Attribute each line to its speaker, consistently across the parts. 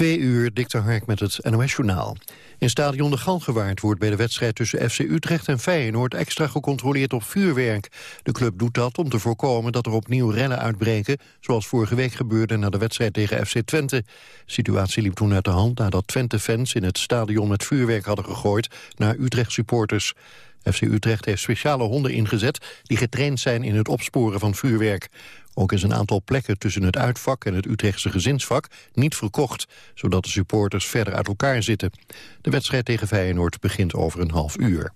Speaker 1: Twee uur, Dikte Hark met het NOS-journaal. In stadion de Galgenwaard wordt bij de wedstrijd tussen FC Utrecht en Feyenoord extra gecontroleerd op vuurwerk. De club doet dat om te voorkomen dat er opnieuw rellen uitbreken, zoals vorige week gebeurde na de wedstrijd tegen FC Twente. De situatie liep toen uit de hand nadat Twente-fans in het stadion met vuurwerk hadden gegooid naar Utrecht-supporters. FC Utrecht heeft speciale honden ingezet die getraind zijn in het opsporen van vuurwerk. Ook is een aantal plekken tussen het uitvak en het Utrechtse gezinsvak niet verkocht, zodat de supporters verder uit elkaar zitten. De wedstrijd tegen Feyenoord begint over een half uur.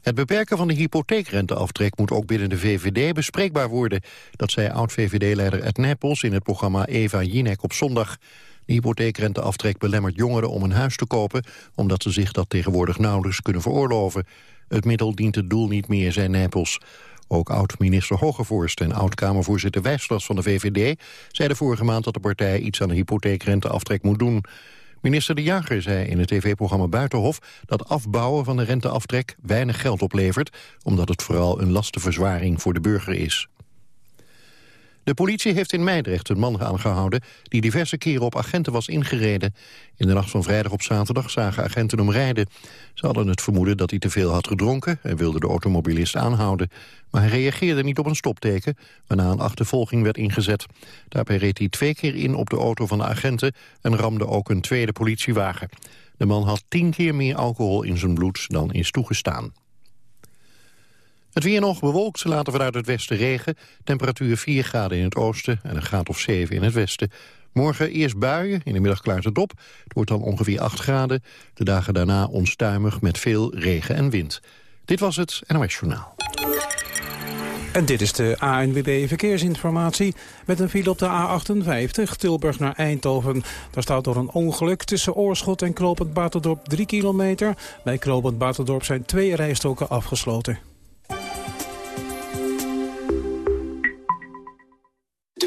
Speaker 1: Het beperken van de hypotheekrenteaftrek moet ook binnen de VVD bespreekbaar worden. Dat zei oud-VVD-leider Ed Nijpels in het programma Eva Jinek op zondag. De hypotheekrenteaftrek belemmert jongeren om een huis te kopen... omdat ze zich dat tegenwoordig nauwelijks kunnen veroorloven. Het middel dient het doel niet meer, zei Nijpels. Ook oud-minister Hogevorst en oud-Kamervoorzitter Wijslas van de VVD... zeiden vorige maand dat de partij iets aan de hypotheekrenteaftrek moet doen. Minister De Jager zei in het tv-programma Buitenhof... dat afbouwen van de renteaftrek weinig geld oplevert... omdat het vooral een lastenverzwaring voor de burger is. De politie heeft in Meidrecht een man aangehouden... die diverse keren op agenten was ingereden. In de nacht van vrijdag op zaterdag zagen agenten hem rijden. Ze hadden het vermoeden dat hij te veel had gedronken... en wilden de automobilist aanhouden. Maar hij reageerde niet op een stopteken... waarna een achtervolging werd ingezet. Daarbij reed hij twee keer in op de auto van de agenten... en ramde ook een tweede politiewagen. De man had tien keer meer alcohol in zijn bloed dan is toegestaan. Het weer nog bewolkt, laten vanuit het westen regen. Temperatuur 4 graden in het oosten en een graad of 7 in het westen. Morgen eerst buien, in de middag klaart het op. Het wordt dan ongeveer 8 graden. De dagen daarna onstuimig met veel regen en wind. Dit was het NOS Journaal.
Speaker 2: En dit is de ANWB Verkeersinformatie. Met een file op de A58, Tilburg naar Eindhoven. Daar staat door een ongeluk tussen Oorschot en Knopend Baterdorp 3 kilometer. Bij Knopend Baterdorp zijn twee rijstoken afgesloten.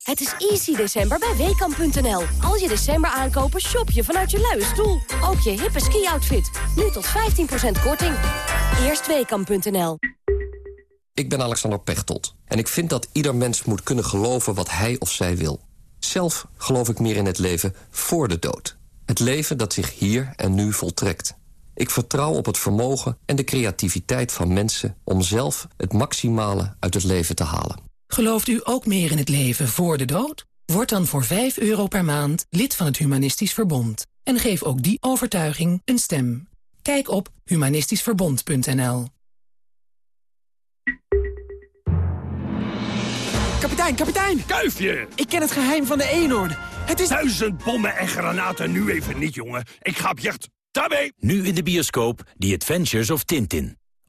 Speaker 3: Het is easy december bij WKAM.nl. Als je december aankopen, shop je vanuit je luie stoel. Ook je hippe ski-outfit. Nu tot 15% korting. Eerst WKAM.nl.
Speaker 4: Ik ben Alexander Pechtold. En ik vind dat ieder mens moet kunnen geloven wat hij of zij wil. Zelf geloof ik meer in het leven voor de dood. Het leven dat zich hier en nu voltrekt. Ik vertrouw op het vermogen en de creativiteit van mensen... om zelf het maximale uit het leven te halen.
Speaker 5: Gelooft u ook meer in het leven voor de dood? Word dan voor 5 euro per maand lid van het Humanistisch Verbond. En geef ook die overtuiging een stem. Kijk op humanistischverbond.nl
Speaker 6: Kapitein, kapitein!
Speaker 7: Kuifje!
Speaker 6: Ik ken het geheim van de eenhoorn. Het is...
Speaker 7: Duizend bommen en granaten nu even niet, jongen. Ik ga op jacht. Daarmee!
Speaker 8: Nu in de bioscoop The Adventures of Tintin.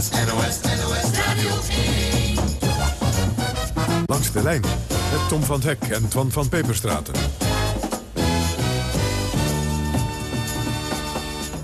Speaker 9: NOS, NOS, Radio 1.
Speaker 10: Langs de lijn met Tom van Hek en Twan van Peperstraten.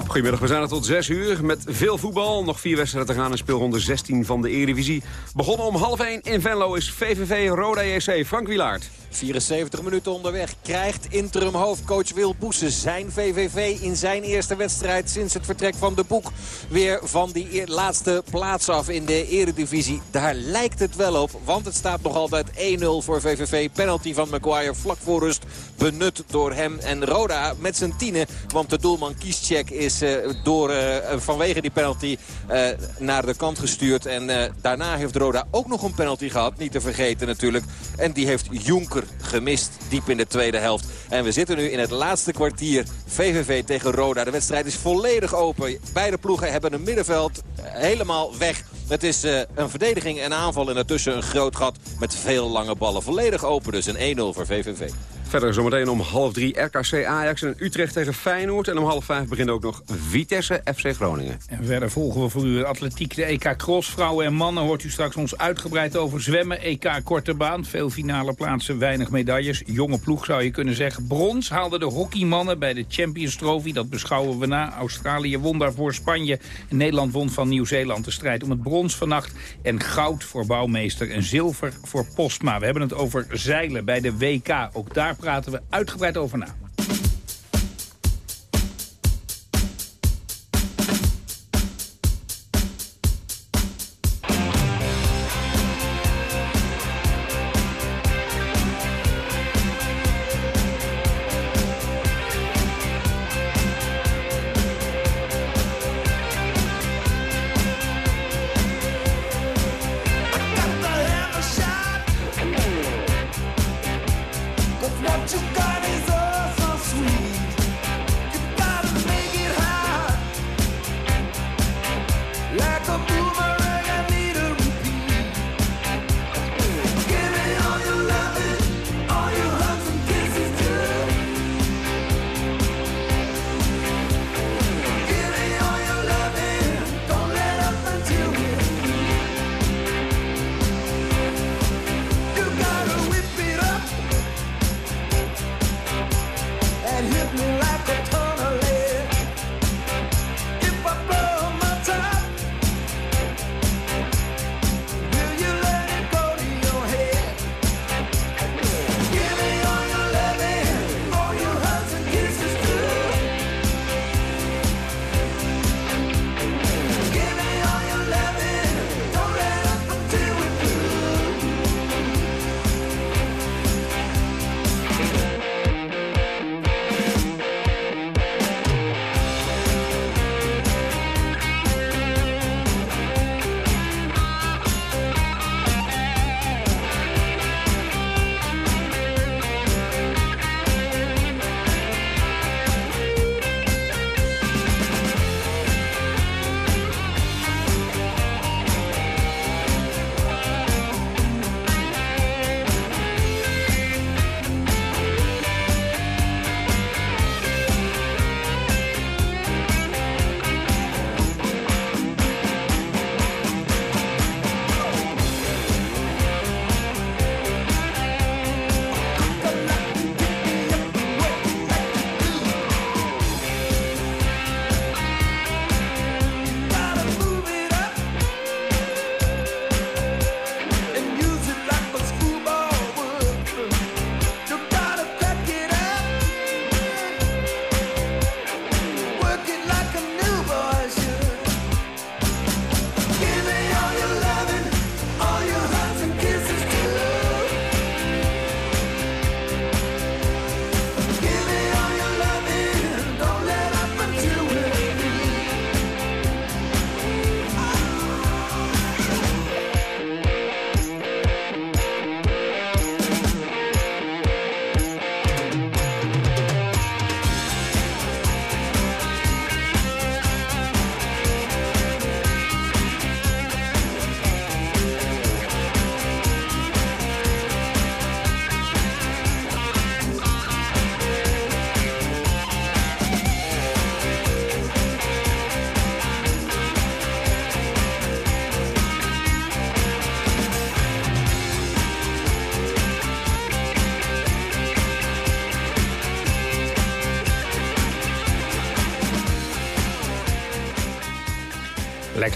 Speaker 11: Goedemiddag, we zijn er tot 6 uur met veel voetbal. Nog vier wedstrijden te gaan in speelronde 16 van de Eredivisie. Begonnen om half 1 in Venlo is VVV Roda JC. Frank Wilaert.
Speaker 12: 74 minuten onderweg. Krijgt interim hoofdcoach Wil Boesen zijn VVV in zijn eerste wedstrijd sinds het vertrek van de boek. Weer van die laatste plaats af in de eredivisie. Daar lijkt het wel op, want het staat nog altijd 1-0 voor VVV. Penalty van Maguire vlak voor rust benut door hem en Roda met zijn tienen. Want de doelman Kieschek is uh, door, uh, vanwege die penalty uh, naar de kant gestuurd. En daarna heeft Roda ook nog een penalty gehad. Niet te vergeten natuurlijk. En die heeft Jonker gemist diep in de tweede helft. En we zitten nu in het laatste kwartier. VVV tegen Roda. De wedstrijd is volledig open. Beide ploegen hebben een middenveld helemaal weg. Het is uh, een verdediging en aanval en daartussen een groot gat met veel lange ballen. Volledig open dus een 1-0 voor VVV.
Speaker 11: Verder zometeen om half drie RKC Ajax en Utrecht tegen Feyenoord. En om half vijf begint ook nog Vitesse FC Groningen.
Speaker 13: En verder volgen we voor u atletiek, de EK Cross. Vrouwen en mannen hoort u straks ons uitgebreid over zwemmen. EK Korte Baan, veel finale plaatsen, weinig medailles. Jonge ploeg zou je kunnen zeggen. Brons haalden de hockeymannen bij de Champions Trophy. Dat beschouwen we na. Australië won daarvoor Spanje. Nederland won van Nieuw-Zeeland de strijd om het brons vannacht. En goud voor bouwmeester en zilver voor Postma. We hebben het over zeilen bij de WK. Ook daar praten we uitgebreid over na.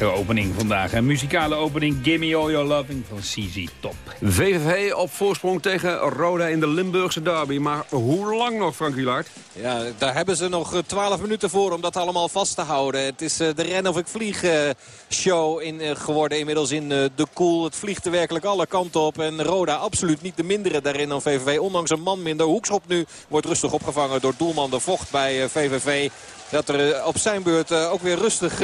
Speaker 13: Lekkere opening vandaag. Een muzikale opening Gimme All Your Loving van CZ Top.
Speaker 11: VVV op voorsprong tegen Roda in de Limburgse derby. Maar hoe lang nog, Frank Wielaert?
Speaker 12: Ja, daar hebben ze nog 12 minuten voor om dat allemaal vast te houden. Het is de ren of ik vlieg show in, geworden inmiddels in de koel. Het vliegt er werkelijk alle kanten op. En Roda absoluut niet de mindere daarin dan VVV. Ondanks een man minder. Hoekschop nu wordt rustig opgevangen door doelman De Vocht bij VVV. Dat er op zijn beurt ook weer rustig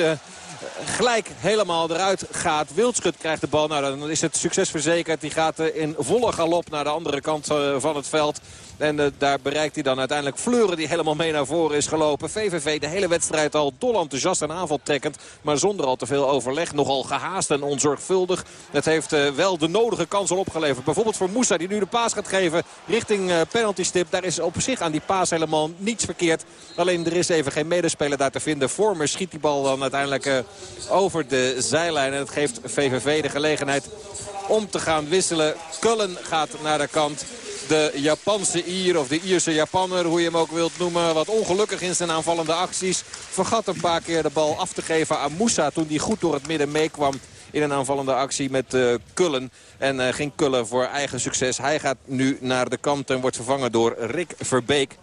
Speaker 12: gelijk helemaal eruit gaat. Wildschut krijgt de bal. Nou, dan is het succes verzekerd. Die gaat in volle galop naar de andere kant van het veld. En uh, daar bereikt hij dan uiteindelijk Fleuren die helemaal mee naar voren is gelopen. VVV de hele wedstrijd al dol enthousiast en aanval trekkend. Maar zonder al te veel overleg. Nogal gehaast en onzorgvuldig. Het heeft uh, wel de nodige kans al opgeleverd. Bijvoorbeeld voor Moussa die nu de paas gaat geven richting uh, penalty stip. Daar is op zich aan die paas helemaal niets verkeerd. Alleen er is even geen medespeler daar te vinden. Vormer schiet die bal dan uiteindelijk over de zijlijn. En het geeft VVV de gelegenheid om te gaan wisselen. Cullen gaat naar de kant de Japanse Ier of de Ierse Japanner, hoe je hem ook wilt noemen. Wat ongelukkig in zijn aanvallende acties. Vergat een paar keer de bal af te geven aan Moussa toen die goed door het midden meekwam in een aanvallende actie met Kullen. En uh, ging Kullen voor eigen succes. Hij gaat nu naar de kant en wordt vervangen door Rick Verbeek.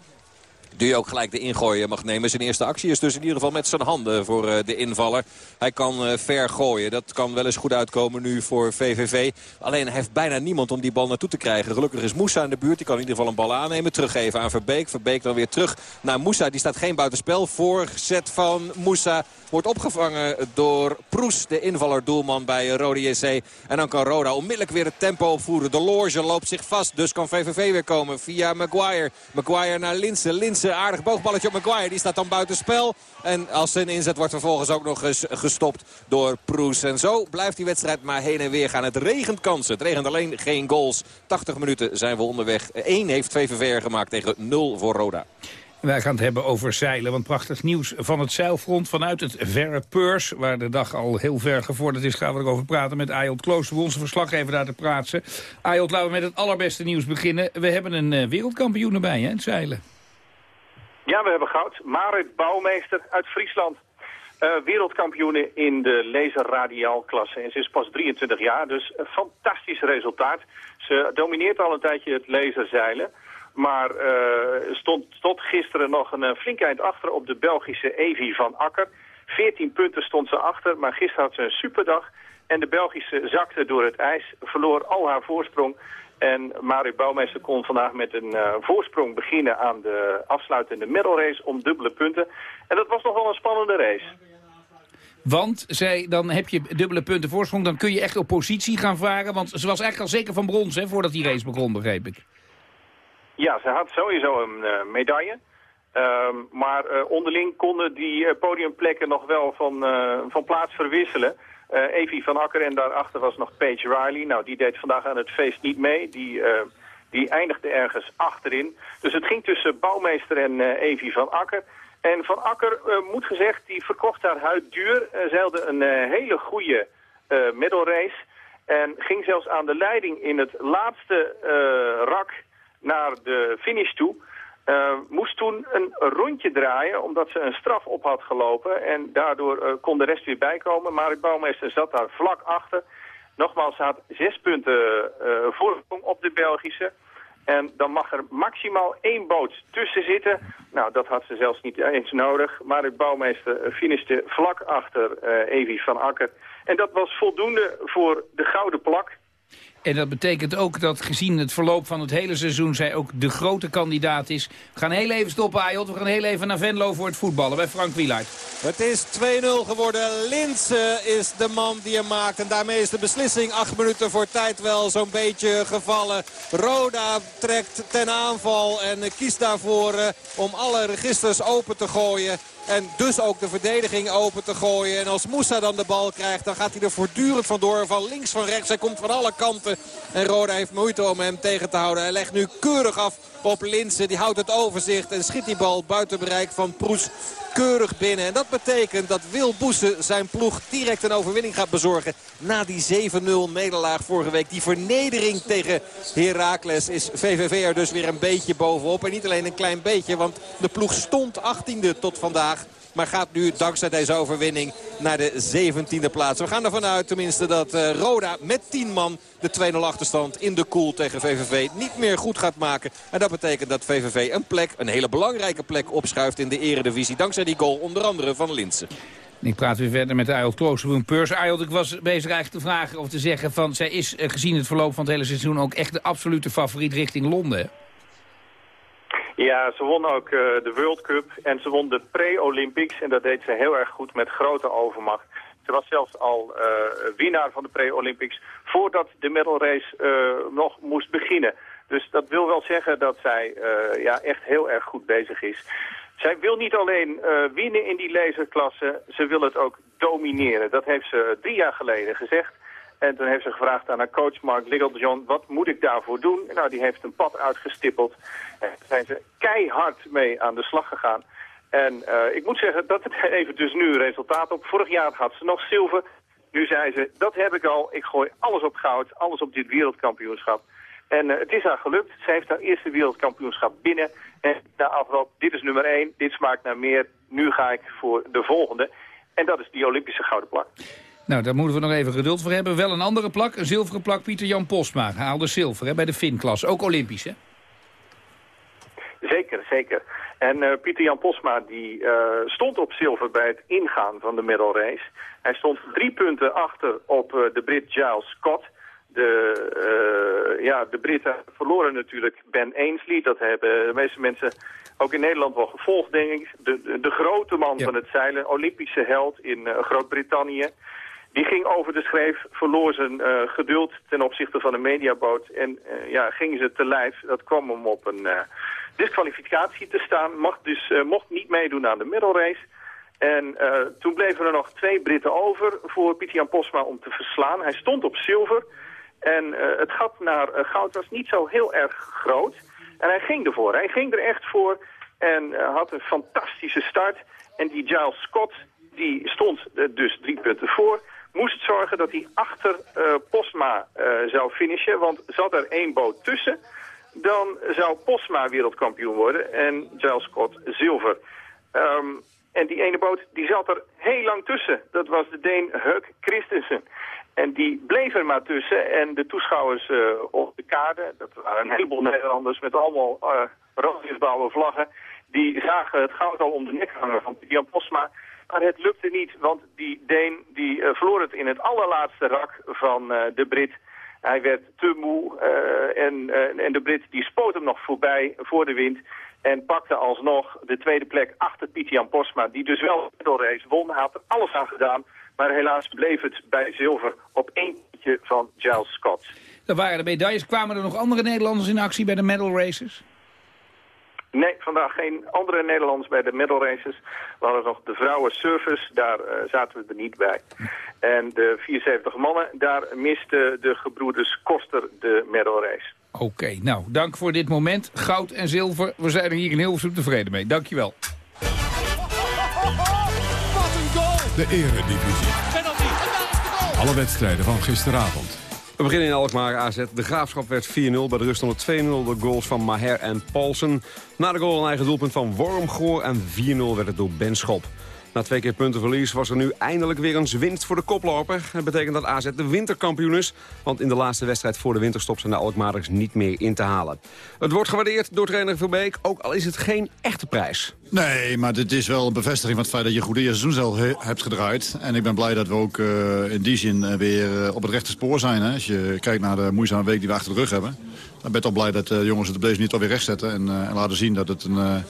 Speaker 12: Die ook gelijk de ingooien mag nemen. Zijn eerste actie is dus in ieder geval met zijn handen voor uh, de invaller. Hij kan uh, ver gooien. Dat kan wel eens goed uitkomen nu voor VVV. Alleen hij heeft bijna niemand om die bal naartoe te krijgen. Gelukkig is Moussa in de buurt. Die kan in ieder geval een bal aannemen. Teruggeven aan Verbeek. Verbeek dan weer terug naar Moussa. Die staat geen buitenspel. Voorzet van Moussa wordt opgevangen door Proes. De invaller doelman bij Rode JC. En dan kan Roda onmiddellijk weer het tempo opvoeren. De Loge loopt zich vast. Dus kan VVV weer komen via Maguire. Maguire naar Linsen. Linsen aardig boogballetje op Maguire. Die staat dan buiten spel. En als zijn inzet wordt vervolgens ook nog eens gestopt door Proes. En zo blijft die wedstrijd maar heen en weer gaan. Het regent kansen. Het regent alleen geen goals. 80 minuten zijn we onderweg. 1 heeft VVV gemaakt tegen 0 voor Roda.
Speaker 13: Wij gaan het hebben over zeilen, want prachtig nieuws van het zeilfront vanuit het verre Peurs, waar de dag al heel ver gevorderd is, gaan we erover praten met Ayot Klooster, onze verslaggever daar te praatsen. Ayot, laten we met het allerbeste nieuws beginnen. We hebben een uh, wereldkampioen erbij, hè, het zeilen.
Speaker 14: Ja, we hebben goud. Marit Bouwmeester uit Friesland. Uh, wereldkampioene in de laser-radiaalklasse. En ze is pas 23 jaar, dus een fantastisch resultaat. Ze domineert al een tijdje het laserzeilen. Maar uh, stond tot gisteren nog een, een flink eind achter op de Belgische Evi van Akker. 14 punten stond ze achter, maar gisteren had ze een superdag. En de Belgische zakte door het ijs, verloor al haar voorsprong. En Mario Bouwmeester kon vandaag met een uh, voorsprong beginnen aan de afsluitende medal race om dubbele punten. En dat was nog wel een spannende race.
Speaker 13: Want, zei, dan heb je dubbele punten voorsprong, dan kun je echt op positie gaan varen. Want ze was eigenlijk al zeker van brons, hè, voordat die race begon, begreep ik.
Speaker 14: Ja, ze had sowieso een uh, medaille. Uh, maar uh, onderling konden die podiumplekken nog wel van, van plaats verwisselen. Uh, Evie van Akker en daarachter was nog Paige Riley. Nou, die deed vandaag aan het feest niet mee. Die, uh, die eindigde ergens achterin. Dus het ging tussen Bouwmeester en uh, Evie van Akker. En Van Akker, moet gezegd, die verkocht haar huid duur. zeilde een hele goede middelrace. En ging zelfs aan de leiding in het laatste rak naar de finish toe... Uh, moest toen een rondje draaien omdat ze een straf op had gelopen. En daardoor uh, kon de rest weer bijkomen. Marit Bouwmeester zat daar vlak achter. Nogmaals, ze had zes punten uh, op de Belgische. En dan mag er maximaal één boot tussen zitten. Nou, dat had ze zelfs niet eens nodig. Marit Bouwmeester finishte vlak achter Evi van Akker. En dat was voldoende voor de gouden plak.
Speaker 13: En dat betekent ook dat gezien het verloop van het hele seizoen... zij ook de grote kandidaat is. We gaan heel even stoppen, Ayot. We gaan heel even naar Venlo voor het voetballen bij Frank Wielaert.
Speaker 12: Het is 2-0 geworden. Linse is de man die hem maakt. En daarmee is de beslissing acht minuten voor tijd wel zo'n beetje gevallen. Roda trekt ten aanval en kiest daarvoor eh, om alle registers open te gooien. En dus ook de verdediging open te gooien. En als Moussa dan de bal krijgt, dan gaat hij er voortdurend vandoor. Van links, van rechts. Hij komt van alle kanten. En Roda heeft moeite om hem tegen te houden. Hij legt nu keurig af op Linsen. Die houdt het overzicht en schiet die bal buiten bereik van Proes keurig binnen. En dat betekent dat Wil Boesen zijn ploeg direct een overwinning gaat bezorgen. Na die 7-0 nederlaag vorige week. Die vernedering tegen Heracles is VVV er dus weer een beetje bovenop. En niet alleen een klein beetje, want de ploeg stond 18e tot vandaag. Maar gaat nu dankzij deze overwinning naar de 17e plaats. We gaan ervan uit tenminste dat Roda met 10 man de 2-0 achterstand in de koel tegen VVV niet meer goed gaat maken. En dat betekent dat VVV een plek, een hele belangrijke plek opschuift in de eredivisie. Dankzij die goal onder andere van Linsen.
Speaker 13: Ik praat weer verder met Ayot Kloosterboom Peurs. Ayot, ik was bezig eigenlijk te vragen of te zeggen van... zij is gezien het verloop van het hele seizoen ook echt de absolute favoriet richting Londen.
Speaker 14: Ja, ze won ook uh, de World Cup en ze won de pre-Olympics. En dat deed ze heel erg goed met grote overmacht. Ze was zelfs al uh, winnaar van de pre-Olympics voordat de medal race uh, nog moest beginnen. Dus dat wil wel zeggen dat zij ja, echt heel erg goed bezig is. Zij wil niet alleen winnen in die laserklasse, ze wil het ook domineren. Dat heeft ze drie jaar geleden gezegd. En toen heeft ze gevraagd aan haar coach Mark Littlejohn, wat moet ik daarvoor doen? Nou, die heeft een pad uitgestippeld. En daar zijn ze keihard mee aan de slag gegaan. En uh, ik moet zeggen, dat het even dus nu resultaat op. Vorig jaar had ze nog zilver. Nu zei ze, dat heb ik al. Ik gooi alles op goud, alles op dit wereldkampioenschap. En uh, het is haar gelukt. Ze heeft haar eerste wereldkampioenschap binnen. En na afloop, dit is nummer één, dit smaakt naar meer. Nu ga ik voor de volgende. En dat is die Olympische gouden plak.
Speaker 13: Nou, daar moeten we nog even geduld voor hebben. Wel een andere plak, een zilveren plak, Pieter Jan Postma. Haalde zilver hè, bij de Fin-klas, ook Olympisch, hè?
Speaker 14: Zeker, zeker. En uh, Pieter Jan Posma die uh, stond op zilver bij het ingaan van de middle race. Hij stond drie punten achter op uh, de Brit Giles Scott. De, ja, de Britten verloren natuurlijk Ben Ainsley. Dat hebben de meeste mensen ook in Nederland wel gevolgd, denk ik. De, de, de grote man ja. van het zeilen, Olympische held in Groot-Brittannië. Die ging over de schreef, verloor zijn uh, geduld ten opzichte van een mediaboot. En uh, ja, gingen ze te lijf. Dat kwam hem op een uh, disqualificatie te staan. Mocht dus mocht niet meedoen aan de middelrace. En toen bleven er nog twee Britten over voor Pieter Posma om te verslaan. Hij stond op zilver. En het gat naar goud was niet zo heel erg groot. En hij ging ervoor. Hij ging er echt voor. En had een fantastische start. En die Giles Scott, die stond dus drie punten voor moest zorgen dat hij achter uh, Posma uh, zou finishen. Want zat er één boot tussen, dan zou Posma wereldkampioen worden en Giles Scott zilver. Um, en die ene boot die zat er heel lang tussen. Dat was de Deen Huck Christensen. En die bleef er maar tussen. En de toeschouwers uh, op de kade, dat waren een heleboel Nederlanders met allemaal uh, roodjesblauwe vlaggen... die zagen het goud al om de nek hangen van Jan Posma... Maar het lukte niet, want die Deen die, uh, verloor het in het allerlaatste rak van uh, de Brit. Hij werd te moe uh, en, en de Brit die spoot hem nog voorbij voor de wind. En pakte alsnog de tweede plek achter Pieter Posma, die dus wel de race won. Hij had er alles aan gedaan, maar helaas bleef het bij zilver op één puntje van Giles Scott.
Speaker 13: Er waren de medailles. Kwamen er nog andere Nederlanders in actie bij de medal races?
Speaker 14: Nee, vandaag geen andere Nederlanders bij de medal races. We hadden nog de vrouwen service, daar uh, zaten we er niet bij. En de 74 mannen, daar miste de gebroeders Koster de medal race.
Speaker 13: Oké, okay, nou, dank voor dit moment. Goud en zilver, we zijn er hier in Hilversum tevreden mee. Dankjewel.
Speaker 10: De Eredivisie. Alle wedstrijden van gisteravond.
Speaker 11: We beginnen in Alkmaar AZ. De Graafschap werd 4-0. Bij de rust onder 2-0 de goals van Maher en Paulsen. Na de goal een eigen doelpunt van Wormgoor. En 4-0 werd het door Benschop. Na twee keer puntenverlies was er nu eindelijk weer een winst voor de koploper. Dat betekent dat AZ de winterkampioen is. Want in de laatste wedstrijd voor de winterstop zijn de Alkmaarders niet meer in te halen. Het wordt gewaardeerd door trainer Verbeek, ook al is het geen echte prijs.
Speaker 15: Nee, maar dit is wel een bevestiging van het feit dat je een goed eerste seizoen zelf hebt gedraaid. En ik ben blij dat we ook uh, in die zin uh, weer uh, op het rechte spoor zijn. Hè? Als je kijkt naar de moeizame week die we achter de rug hebben. Dan ben ik toch blij dat de jongens het op deze manier toch weer rechtzetten. En, en laten zien dat het een,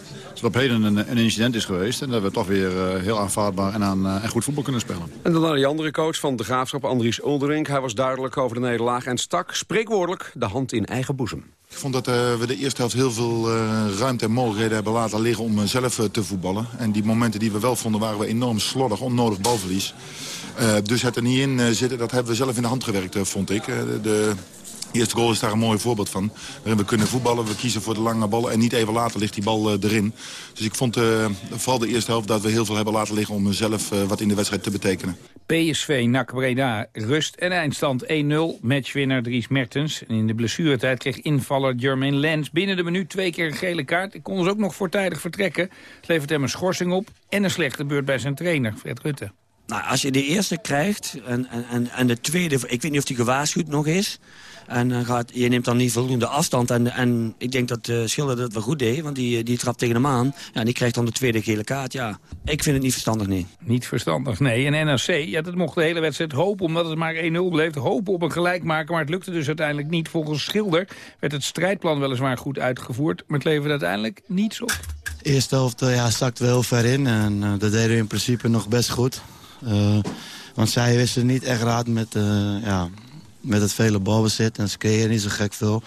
Speaker 15: op heden een, een, incident is geweest. En dat we toch weer heel aanvaardbaar en, aan, en goed voetbal kunnen spelen.
Speaker 11: En dan naar die andere coach van de Graafschap, Andries Uldering. Hij was duidelijk over de nederlaag en stak spreekwoordelijk de hand in eigen boezem.
Speaker 16: Ik vond dat uh, we de eerste helft heel veel uh, ruimte en mogelijkheden hebben laten liggen om uh, te voetballen. En die momenten die we wel vonden waren we enorm slordig, onnodig balverlies. dus het er niet in zitten, dat hebben we zelf in de hand gewerkt, vond ik. de eerste goal is daar een mooi voorbeeld van. Waarin we kunnen voetballen, we kiezen voor de lange ballen... en niet even later ligt die bal uh, erin. Dus ik vond uh, vooral de eerste helft dat we heel veel hebben laten liggen... om zelf uh, wat in de wedstrijd te betekenen.
Speaker 13: PSV, NAC Breda, rust en eindstand 1-0. Matchwinnaar Dries Mertens. En in de blessuretijd kreeg invaller Jermaine Lens binnen de minuut twee keer een gele kaart. Ik kon dus ook nog voortijdig vertrekken. Het levert hem een schorsing op en een slechte beurt bij zijn trainer, Fred Rutte.
Speaker 17: Nou, als je de eerste krijgt en, en, en de tweede... Ik weet niet of die gewaarschuwd nog is. En uh, gaat, je neemt dan niet voldoende afstand. En, en ik denk dat uh, Schilder dat wel goed deed. Want die, die trapt tegen hem aan. Ja, en die krijgt dan de tweede gele kaart. Ja, ik vind het niet verstandig, nee.
Speaker 13: Niet verstandig, nee. En NRC, ja, dat mocht de hele wedstrijd hopen. Omdat het maar 1-0 bleef. Hopen op een gelijkmaker. Maar het lukte dus uiteindelijk niet. Volgens Schilder werd het strijdplan weliswaar goed uitgevoerd. Maar het leverde uiteindelijk niets op.
Speaker 18: De eerste helft ja, zakte we heel ver in. En uh, dat deden we in principe nog best goed. want zij wisten niet echt raad met, ja, met het vele balbezit. En ze creëren niet zo gek veel.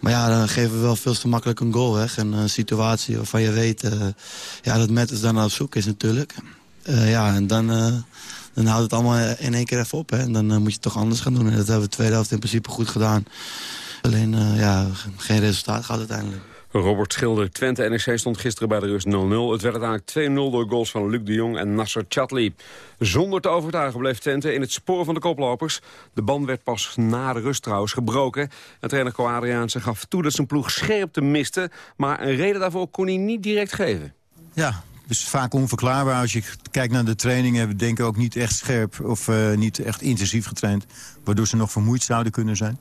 Speaker 18: Maar ja, dan geven we wel veel te makkelijk een goal weg. En een situatie waarvan je weet uh, ja, dat Metters dan op zoek is natuurlijk. Uh, ja, en dan, uh, dan houdt het allemaal in één keer even op. Hè. En dan moet je het toch anders gaan doen. En dat hebben we de tweede helft in principe goed gedaan. Alleen, ja, geen resultaat gehad uiteindelijk.
Speaker 11: Robert Schilder, Twente NEC stond gisteren bij de rust 0-0. Het werd uiteindelijk 2-0 door goals van Luc de Jong en Nasser Chatli. Zonder te overtuigen bleef Twente in het spoor van de koplopers. De band werd pas na de rust trouwens gebroken. En trainer Co Adriaanse gaf toe dat zijn ploeg scherpte miste... maar een reden daarvoor kon hij niet direct geven.
Speaker 19: Ja, is vaak onverklaarbaar. Als je kijkt naar de trainingen, we denken ook niet echt scherp... of uh, niet echt intensief getraind, waardoor ze nog vermoeid zouden kunnen zijn.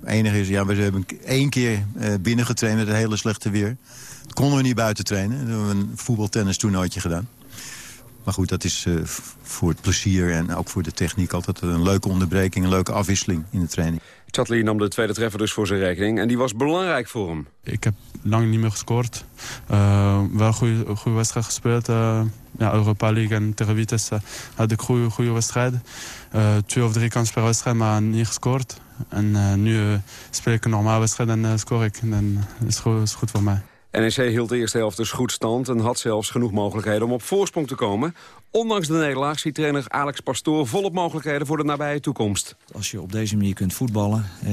Speaker 19: Het enige is, ja, we hebben één keer uh, binnengetraind met het hele slechte weer. Dat konden we niet buiten trainen. We hebben een voetbaltennis toernooitje gedaan. Maar goed, dat is uh, voor het plezier en ook voor de techniek altijd een leuke onderbreking, een leuke afwisseling in de training.
Speaker 11: Chatley nam de tweede treffer dus voor zijn rekening en die was belangrijk voor hem.
Speaker 20: Ik heb lang niet meer gescoord. Uh, wel een goede, wedstrijd gespeeld. Uh, ja, Europa League en tegen Vitesse had ik goede, goede wedstrijden. twee of drie kansen per wedstrijd, maar niet gescoord. En uh, nu uh, speel ik een normale wedstrijd en uh, score ik. En dat is goed, is goed voor mij.
Speaker 11: NEC hield de eerste helft dus goed stand en had zelfs genoeg mogelijkheden om op voorsprong te komen. Ondanks de nederlaag ziet trainer Alex Pastoor volop mogelijkheden voor de nabije toekomst.
Speaker 21: Als je op deze manier kunt voetballen, eh,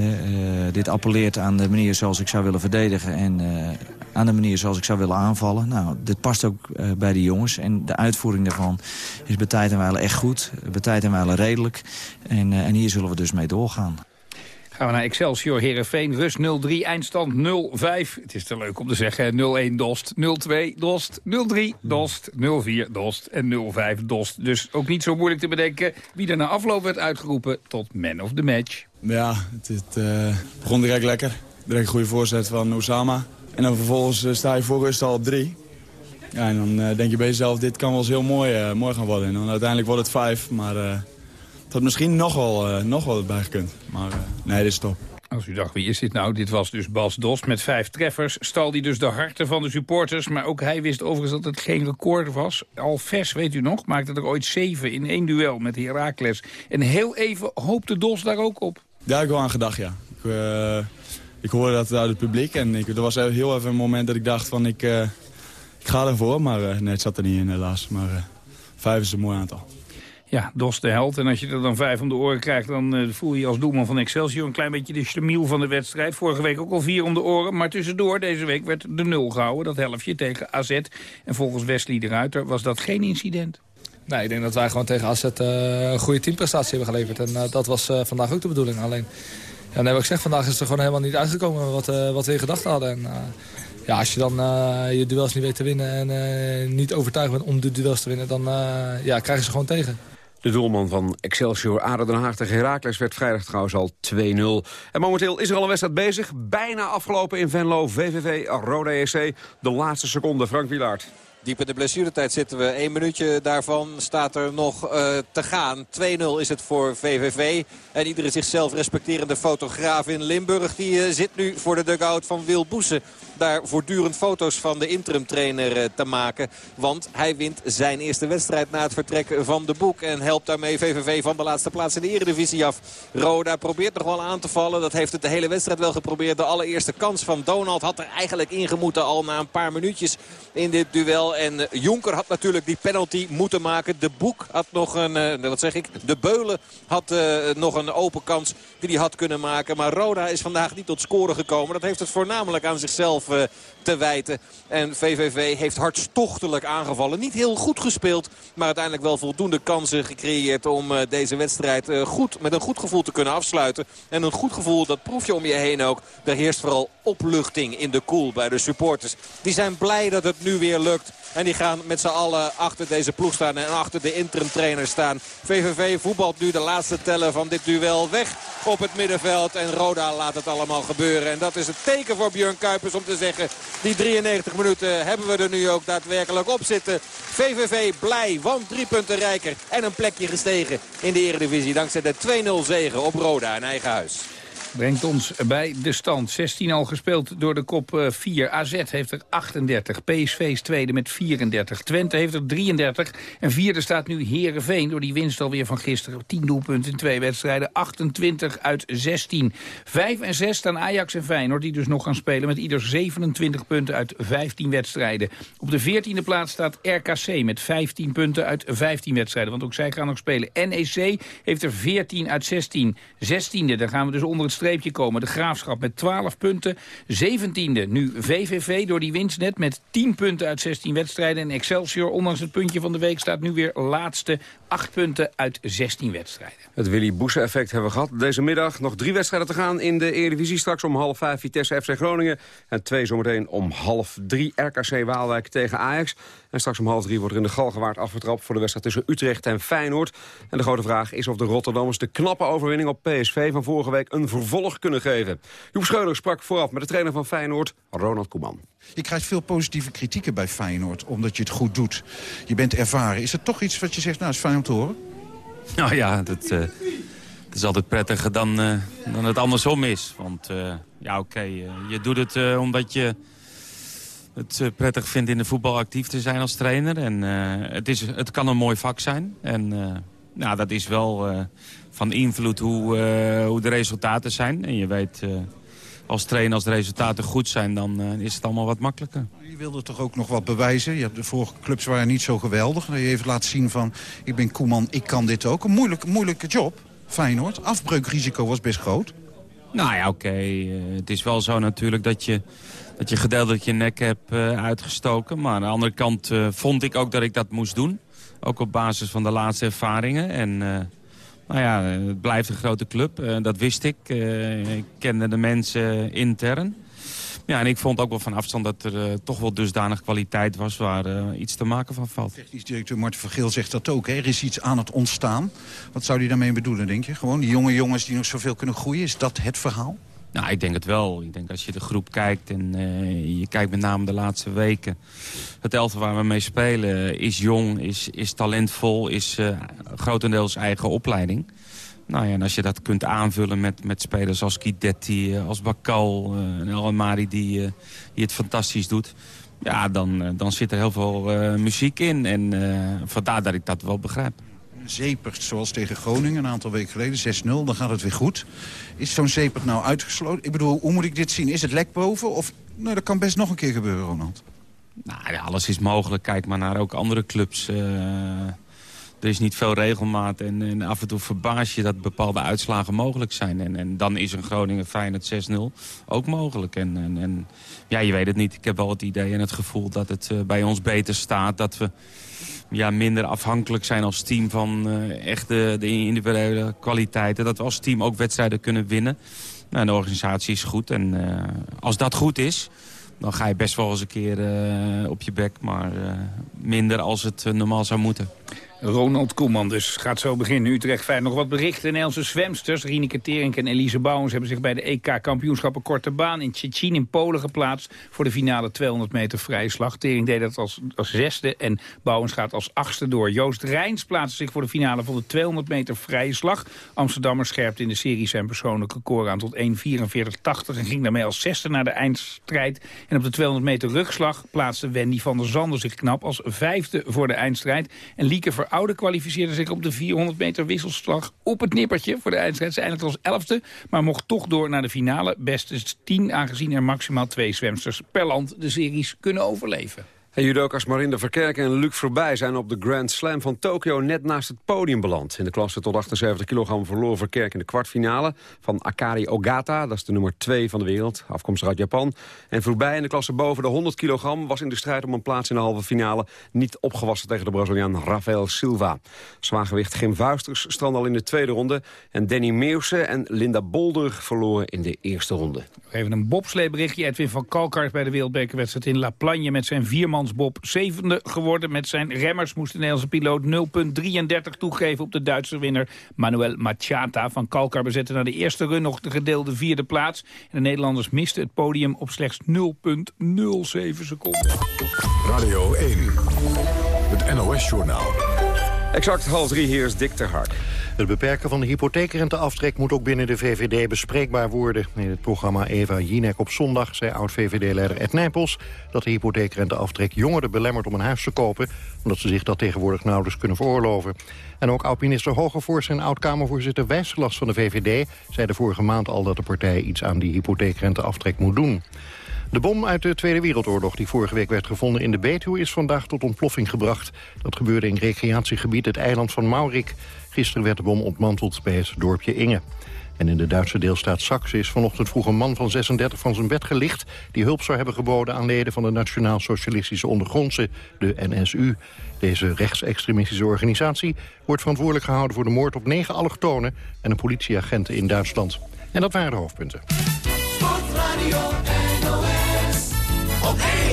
Speaker 21: dit appelleert aan de manier zoals ik zou willen verdedigen en eh, aan de manier zoals ik zou willen aanvallen. Nou, dit past ook uh, bij de jongens en de uitvoering daarvan is bij tijd en wijle echt goed, bij tijd en wijle redelijk. En, en hier zullen we dus mee doorgaan.
Speaker 13: Gaan we naar Excelsior Herenveen. Rust 0-3, eindstand 0-5. Het is te leuk om te zeggen. 0-1 Dost, 0-2 Dost, 0-3 Dost, 0-4 Dost en 0-5 Dost. Dus ook niet zo moeilijk te bedenken wie er na afloop werd uitgeroepen tot man of the match.
Speaker 20: Ja, het, het uh, begon direct lekker. Direct een goede voorzet van Osama. En dan vervolgens uh, sta je voor rust al op 3. Ja, en dan uh, denk je bij jezelf, dit kan wel eens heel mooi, mooi gaan worden. En uiteindelijk wordt het 5, maar... Had misschien nog wel, uh, nog wel bij gekund. Maar uh, nee, dit is top.
Speaker 13: Als u dacht, wie is dit nou? Dit was dus Bas Dos met vijf treffers. Stal die dus de harten van de supporters. Maar ook hij wist overigens dat het geen record was. Alves, weet u nog, maakte er ooit zeven in één duel met Heracles. En heel even hoopte Dos daar ook op.
Speaker 20: Ja, ik heb wel aan gedacht, ja. Ik, uh, ik hoorde dat uit het publiek. En ik, er was heel even een moment dat ik dacht van ik, uh, ik ga ervoor. Maar uh, nee, het zat er niet in helaas. Maar vijf is een mooi aantal.
Speaker 13: Ja, Dos de held. En als je er dan vijf om de oren krijgt... dan uh, voel je als doelman van Excelsior een klein beetje de slemiel van de wedstrijd. Vorige week ook al vier om de oren. Maar tussendoor, deze week werd de nul gehouden. Dat helftje tegen AZ. En volgens Wesley de Ruiter was dat geen incident.
Speaker 22: Nee, ik denk dat wij gewoon tegen AZ uh, een goede teamprestatie hebben geleverd. En uh, dat was uh, vandaag ook de bedoeling. Alleen, ja, nee, wat ik zeg, vandaag is er gewoon helemaal niet uitgekomen wat, wat we in gedachten hadden. En, ja, als je dan je duels niet weet te winnen en niet overtuigd bent om de duels te winnen... dan ja, krijgen ze gewoon tegen.
Speaker 11: De doelman van Excelsior Aden Den Haag tegen Heracles werd vrijdag trouwens al 2-0. En momenteel is er al een wedstrijd bezig. Bijna afgelopen in Venlo, VVV, Roda EC. De laatste seconde, Frank Wilaert.
Speaker 12: Diep in de blessuretijd zitten we. Eén minuutje daarvan staat er nog uh, te gaan. 2-0 is het voor VVV. En iedere zichzelf respecterende fotograaf in Limburg... die uh, zit nu voor de dugout van Wil Boesen daar voortdurend foto's van de interimtrainer uh, te maken. Want hij wint zijn eerste wedstrijd na het vertrekken van de boek. En helpt daarmee VVV van de laatste plaats in de eredivisie af. Roda probeert nog wel aan te vallen. Dat heeft het de hele wedstrijd wel geprobeerd. De allereerste kans van Donald had er eigenlijk ingemoeten al na een paar minuutjes in dit duel. En uh, Jonker had natuurlijk die penalty moeten maken. De boek had nog een, uh, wat zeg ik, de Beulen had nog een open kans die hij had kunnen maken. Maar Roda is vandaag niet tot scoren gekomen. Dat heeft het voornamelijk aan zichzelf te wijten. En VVV heeft hartstochtelijk aangevallen. Niet heel goed gespeeld, maar uiteindelijk wel voldoende kansen gecreëerd... om deze wedstrijd goed, met een goed gevoel te kunnen afsluiten. En een goed gevoel, dat proef je om je heen ook. Er heerst vooral opluchting in de koel bij de supporters. Die zijn blij dat het nu weer lukt. En die gaan met z'n allen achter deze ploeg staan en achter de interim trainer staan. VVV voetbalt nu de laatste tellen van dit duel weg op het middenveld. En Roda laat het allemaal gebeuren. En dat is het teken voor Björn Kuipers om te zeggen... die 93 minuten hebben we er nu ook daadwerkelijk op zitten. VVV blij, want drie punten rijker en een plekje gestegen in de Eredivisie. Dankzij de 2-0 zegen op Roda in eigen huis.
Speaker 13: Brengt ons bij de stand. 16 al gespeeld door de kop 4. Eh, AZ heeft er 38. PSV is tweede met 34. Twente heeft er 33. En vierde staat nu Herenveen door die winst alweer van gisteren. 10 doelpunten in twee wedstrijden. 28 uit 16. 5 en 6 staan Ajax en Feyenoord die dus nog gaan spelen... met ieder 27 punten uit 15 wedstrijden. Op de 14e plaats staat RKC met 15 punten uit 15 wedstrijden. Want ook zij gaan nog spelen. NEC heeft er 14 uit 16. 16e, daar gaan we dus onder het streepje komen. De Graafschap met 12 punten. 17e nu VVV door die winst net met 10 punten uit 16 wedstrijden. En Excelsior, ondanks het puntje van de week, staat nu weer laatste. 8 punten uit 16 wedstrijden.
Speaker 11: Het Willy Boesse effect hebben we gehad. Deze middag nog drie wedstrijden te gaan in de Eredivisie. Straks om half vijf Vitesse FC Groningen. En twee zometeen om half drie RKC Waalwijk tegen Ajax. En straks om half drie wordt er in de Galgenwaard afgetrapt... voor de wedstrijd tussen Utrecht en Feyenoord. En de grote vraag is of de Rotterdammers de knappe overwinning op PSV van vorige week een vervolg kunnen geven. Joep Scheuder sprak vooraf met de trainer van Feyenoord, Ronald Koeman.
Speaker 23: Je krijgt veel positieve kritieken bij Feyenoord, omdat je het goed doet. Je bent ervaren. Is er toch iets wat je zegt, nou, is fijn om te horen?
Speaker 24: Nou ja, dat, uh, het is altijd prettiger dan, uh, dan het andersom is. Want uh, ja, oké, okay, je doet het omdat je het uh, prettig vindt in de voetbal actief te zijn als trainer. En uh, het, is, het kan een mooi vak zijn. En uh, nou, dat is wel van invloed hoe, hoe de resultaten zijn. En je weet, als trainer, als de resultaten goed zijn, dan is het allemaal wat makkelijker.
Speaker 23: Je wilde toch ook nog wat bewijzen? Je hebt de vorige clubs waren niet zo geweldig. Je heeft laten zien van, ik ben Koeman, ik kan dit ook. Een moeilijke, moeilijke job, Feyenoord. Afbreukrisico was best groot.
Speaker 24: Nou ja, oké. Okay. het is wel zo natuurlijk dat je dat je gedeeltelijk je nek hebt uitgestoken. Maar aan de andere kant vond ik ook dat ik dat moest doen. Ook op basis van de laatste ervaringen. En nou ja, het blijft een grote club. dat wist ik. ik kende de mensen intern. Ja, en ik vond ook wel van afstand dat er toch wel dusdanig kwaliteit was... waar iets te maken van valt.
Speaker 23: Technisch directeur Marten Vergeel zegt dat ook. Hè? Er is iets aan het ontstaan. Wat zou hij daarmee bedoelen, denk je? Gewoon die jonge jongens die nog zoveel kunnen groeien. Is dat het verhaal?
Speaker 24: Nou, ik denk het wel. Ik denk als je de groep kijkt en uh, je kijkt met name de laatste weken. Het elftal waar we mee spelen is jong, is, is talentvol, is uh, grotendeels eigen opleiding. Nou ja, en als je dat kunt aanvullen met, met spelers als Kidetti, uh, als Bakal en El Amari die, die het fantastisch doet. Ja, dan, dan zit er heel veel muziek in en vandaar dat ik dat wel begrijp
Speaker 23: zepert, zoals tegen Groningen een aantal weken geleden, 6-0, dan gaat het weer goed. Is zo'n zepert nou uitgesloten? Ik bedoel, hoe moet ik dit zien? Is het lek boven? Of, nou, dat kan best nog een keer gebeuren, Ronald.
Speaker 24: Nou ja, alles is mogelijk. Kijk maar naar ook andere clubs. Uh, er is niet veel regelmaat en, en, af en toe verbaas je dat bepaalde uitslagen mogelijk zijn. En, en dan is een Groningen Feyenoord 6-0 ook mogelijk. En, en, en, ja, je weet het niet. Ik heb wel het idee en het gevoel dat het uh, bij ons beter staat. Dat we ja, minder afhankelijk zijn als team van uh, echt de, de, individuele kwaliteiten. Dat we als team ook wedstrijden kunnen winnen. Nou, de organisatie is goed en uh, als dat goed is... dan ga je best wel eens een keer op je bek, maar minder als het normaal zou moeten.
Speaker 13: Ronald Koeman dus gaat zo beginnen. Utrecht fijn nog wat berichten. De Nederlandse zwemsters Rieneke Terink en Elise Bouwens... hebben zich bij de EK-kampioenschappen Korte Baan in Tsjetsjen in Polen geplaatst... voor de finale 200 meter vrije slag. Tering deed dat als, als zesde en Bouwens gaat als achtste door. Joost Rijns plaatste zich voor de finale van de 200 meter vrije slag. Amsterdammer scherpte in de serie zijn persoonlijke record aan tot 1.44.80... en ging daarmee als zesde naar de eindstrijd. En op de 200 meter rugslag plaatste Wendy van der Zanden zich knap... als vijfde voor de eindstrijd. En Lieke Oude kwalificeerde zich op de 400 meter wisselslag op het nippertje voor de eindstrijd. Ze eindigde als elfde, maar mocht toch door naar de finale. Best is 10, aangezien er maximaal twee zwemsters per land de series kunnen overleven.
Speaker 11: En judokas Marinde Verkerk en Luc Verbij zijn op de Grand Slam van Tokio net naast het podium beland. In de klasse tot 78 kilogram verloor Verkerk in de kwartfinale van Akari Ogata. Dat is de nummer 2 van de wereld, afkomstig uit Japan. En Verbij in de klasse boven de 100 kilogram was in de strijd om een plaats in de halve finale niet opgewassen tegen de Braziliaan Rafael Silva. Zwaargewicht Gim Vuisters strand al in de tweede ronde. En Danny Meeuwse en Linda Bolder verloren in de eerste ronde.
Speaker 13: Even een bobsleeberichtje. Edwin van Kalkart bij de wereldbekerwedstrijd in La Plagne met zijn viermans Bob zevende geworden. Met zijn remmers moest de Nederlandse piloot 0,33 toegeven op de Duitse winnaar Manuel Machata. Van Kalkar bezette na de eerste run nog de gedeelde vierde plaats. En de Nederlanders misten het podium op slechts 0,07 seconden.
Speaker 10: Radio 1, het NOS-journaal.
Speaker 11: Exact half drie, hier is Dick ter Hark.
Speaker 1: Het beperken van de hypotheekrenteaftrek moet ook binnen de VVD bespreekbaar worden. In het programma Eva Jinek op zondag zei oud-VVD-leider Ed Nijpels... dat de hypotheekrenteaftrek jongeren belemmert om een huis te kopen... omdat ze zich dat tegenwoordig nauwelijks kunnen veroorloven. En ook oud-minister Hogevoors en oud-Kamervoorzitter Wijsgelast van de VVD... zeiden vorige maand al dat de partij iets aan die hypotheekrenteaftrek moet doen. De bom uit de Tweede Wereldoorlog die vorige week werd gevonden in de Betuwe... is vandaag tot ontploffing gebracht. Dat gebeurde in recreatiegebied het eiland van Maurik. Gisteren werd de bom ontmanteld bij het dorpje Inge. En in de Duitse deelstaat Saxe is vanochtend vroeg een man van 36 van zijn bed gelicht... die hulp zou hebben geboden aan leden van de Nationaal Socialistische Ondergrondse, de NSU. Deze rechtsextremistische organisatie wordt verantwoordelijk gehouden... voor de moord op negen allochtonen en een politieagenten in Duitsland. En dat waren de hoofdpunten.
Speaker 25: Sportradio NOS. Op 1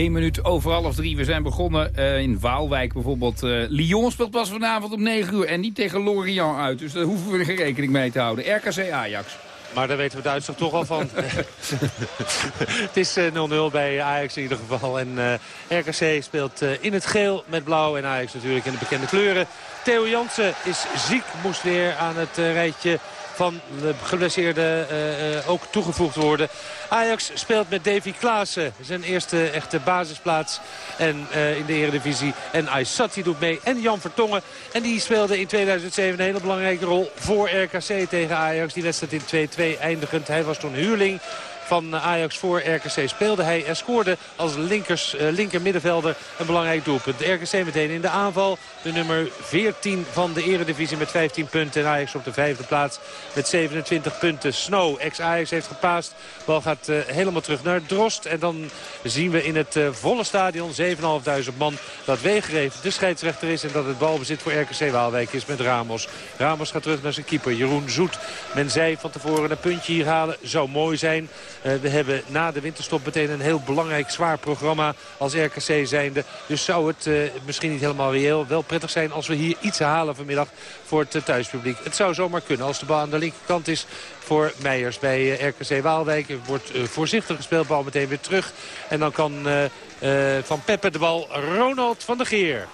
Speaker 13: 1 minuut over half drie. We zijn begonnen eh, in Waalwijk bijvoorbeeld. Eh, Lyon speelt pas vanavond om 9 uur en niet tegen Lorient uit. Dus daar hoeven we geen rekening mee te houden. RKC Ajax.
Speaker 26: Maar daar weten we Duitsland toch al van. het is eh, 0-0 bij Ajax in ieder geval. En eh, RKC speelt eh, in het geel met blauw. En Ajax natuurlijk in de bekende kleuren. Theo Jansen is ziek. Moest weer aan het eh, rijtje van de geblesseerden eh, ook toegevoegd worden. Ajax speelt met Davy Klaassen. Zijn eerste echte basisplaats en, eh, in de Eredivisie. En Aysati doet mee. En Jan Vertongen. En die speelde in 2007 een hele belangrijke rol voor RKC tegen Ajax. Die wedstrijd in 2-2 eindigend. Hij was toen huurling van Ajax voor RKC speelde hij en scoorde als linkers, uh, linker middenvelder een belangrijk doelpunt. RKC meteen in de aanval. De nummer 14 van de eredivisie met 15 punten. En Ajax op de vijfde plaats met 27 punten. Snow, ex-Ajax, heeft gepaast. Bal gaat helemaal terug naar Drost. En dan zien we in het volle stadion, 7.500 man, dat Wegereef de scheidsrechter is. En dat het balbezit voor RKC Waalwijk is met Ramos. Ramos gaat terug naar zijn keeper, Jeroen Zoet. Men zei van tevoren een puntje hier halen zou mooi zijn. Uh, we hebben na de winterstop meteen een heel belangrijk zwaar programma als RKC zijnde. Dus zou het uh, misschien niet helemaal reëel wel prettig zijn als we hier iets halen vanmiddag voor het uh, thuispubliek. Het zou zomaar kunnen als de bal aan de linkerkant is voor Meijers bij RKC Waalwijk. Er wordt voorzichtig gespeeld, bal meteen weer terug. En dan kan Van Peppe de bal Ronald van der Geer.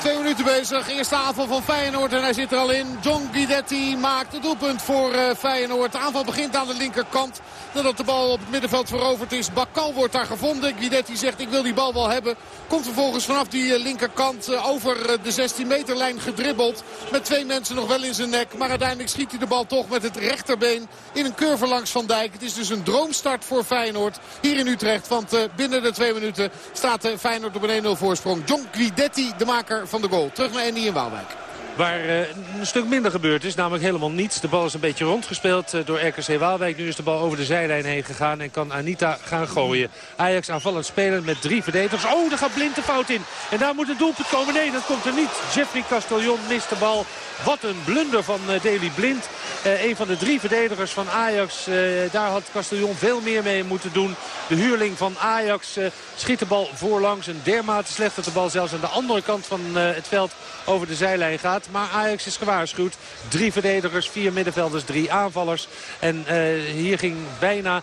Speaker 27: Twee minuten bezig. Eerste aanval van Feyenoord en hij zit er al in. John Guidetti maakt het doelpunt voor uh, Feyenoord. De aanval begint aan de linkerkant. Nadat de bal op het middenveld veroverd is. Bakal wordt daar gevonden. Guidetti zegt ik wil die bal wel hebben. Komt vervolgens vanaf die uh, linkerkant uh, over de 16 meter lijn gedribbeld. Met twee mensen nog wel in zijn nek. Maar uiteindelijk schiet hij de bal toch met het rechterbeen in een curve langs Van Dijk. Het is dus een droomstart voor Feyenoord hier in Utrecht. Want binnen de twee minuten staat Feyenoord op een 1-0 voorsprong. John Guidetti, de maker van de goal. Terug naar Andy in Waalwijk.
Speaker 26: Waar uh, een stuk minder gebeurd is, namelijk helemaal niets. De bal is een beetje rondgespeeld uh, door RKC Waalwijk. Nu is de bal over de zijlijn heen gegaan en kan Anita gaan gooien. Ajax aanvallend spelen met drie verdedigers. Oh, daar gaat Blind de fout in. En daar moet een doelpunt komen. Nee, dat komt er niet. Jeffrey Castellon mist de bal. Wat een blunder van uh, Daley Blind. Uh, een van de drie verdedigers van Ajax. Uh, daar had Castellon veel meer mee moeten doen. De huurling van Ajax schiet de bal voorlangs. En dermate slecht dat de bal zelfs aan de andere kant van het veld over de zijlijn gaat. Maar Ajax is gewaarschuwd. Drie verdedigers, vier middenvelders, drie aanvallers. En hier ging bijna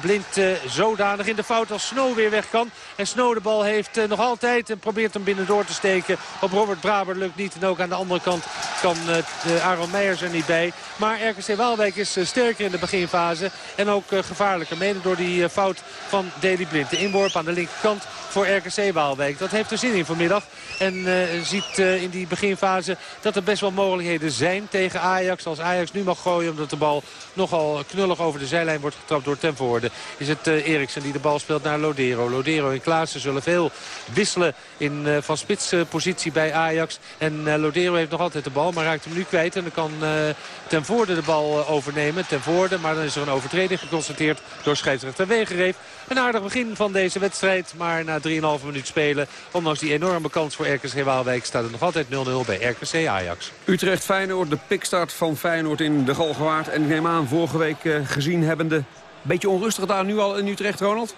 Speaker 26: Blind zodanig in de fout als Snow weer weg kan. En Snow de bal heeft nog altijd en probeert hem binnendoor te steken. Op Robert Braber lukt niet. En ook aan de andere kant kan uh, Aaron Meijers er niet bij. Maar RKC Waalwijk is uh, sterker in de beginfase. En ook uh, gevaarlijker. Mede door die fout van Deli Blind. De inworp aan de linkerkant voor RKC Waalwijk. Dat heeft er zin in vanmiddag. En ziet in die beginfase dat er best wel mogelijkheden zijn tegen Ajax. Als Ajax nu mag gooien omdat de bal nogal knullig over de zijlijn wordt getrapt door Ten Voorde. Is het Eriksen die de bal speelt naar Lodero. Lodero en Klaassen zullen veel wisselen in, van spitspositie bij Ajax. En Lodero heeft nog altijd de bal maar raakt hem nu kwijt. En dan kan uh, Ten Voorde de bal uh, overnemen. Ten Voorde, maar dan is er een overtreding geconstateerd door scheidsrechter Wegereef. Een aardig begin van deze wedstrijd. Maar na 3,5 minuut spelen, ondanks die enorme kans voor RKC Waalwijk... staat het nog altijd 0-0 bij RKC Ajax.
Speaker 11: Utrecht-Feyenoord, de pikstart van Feyenoord in de Galgenwaard. En ik neem aan, vorige week uh, gezien hebbende Beetje onrustig daar nu al in Utrecht, Ronald?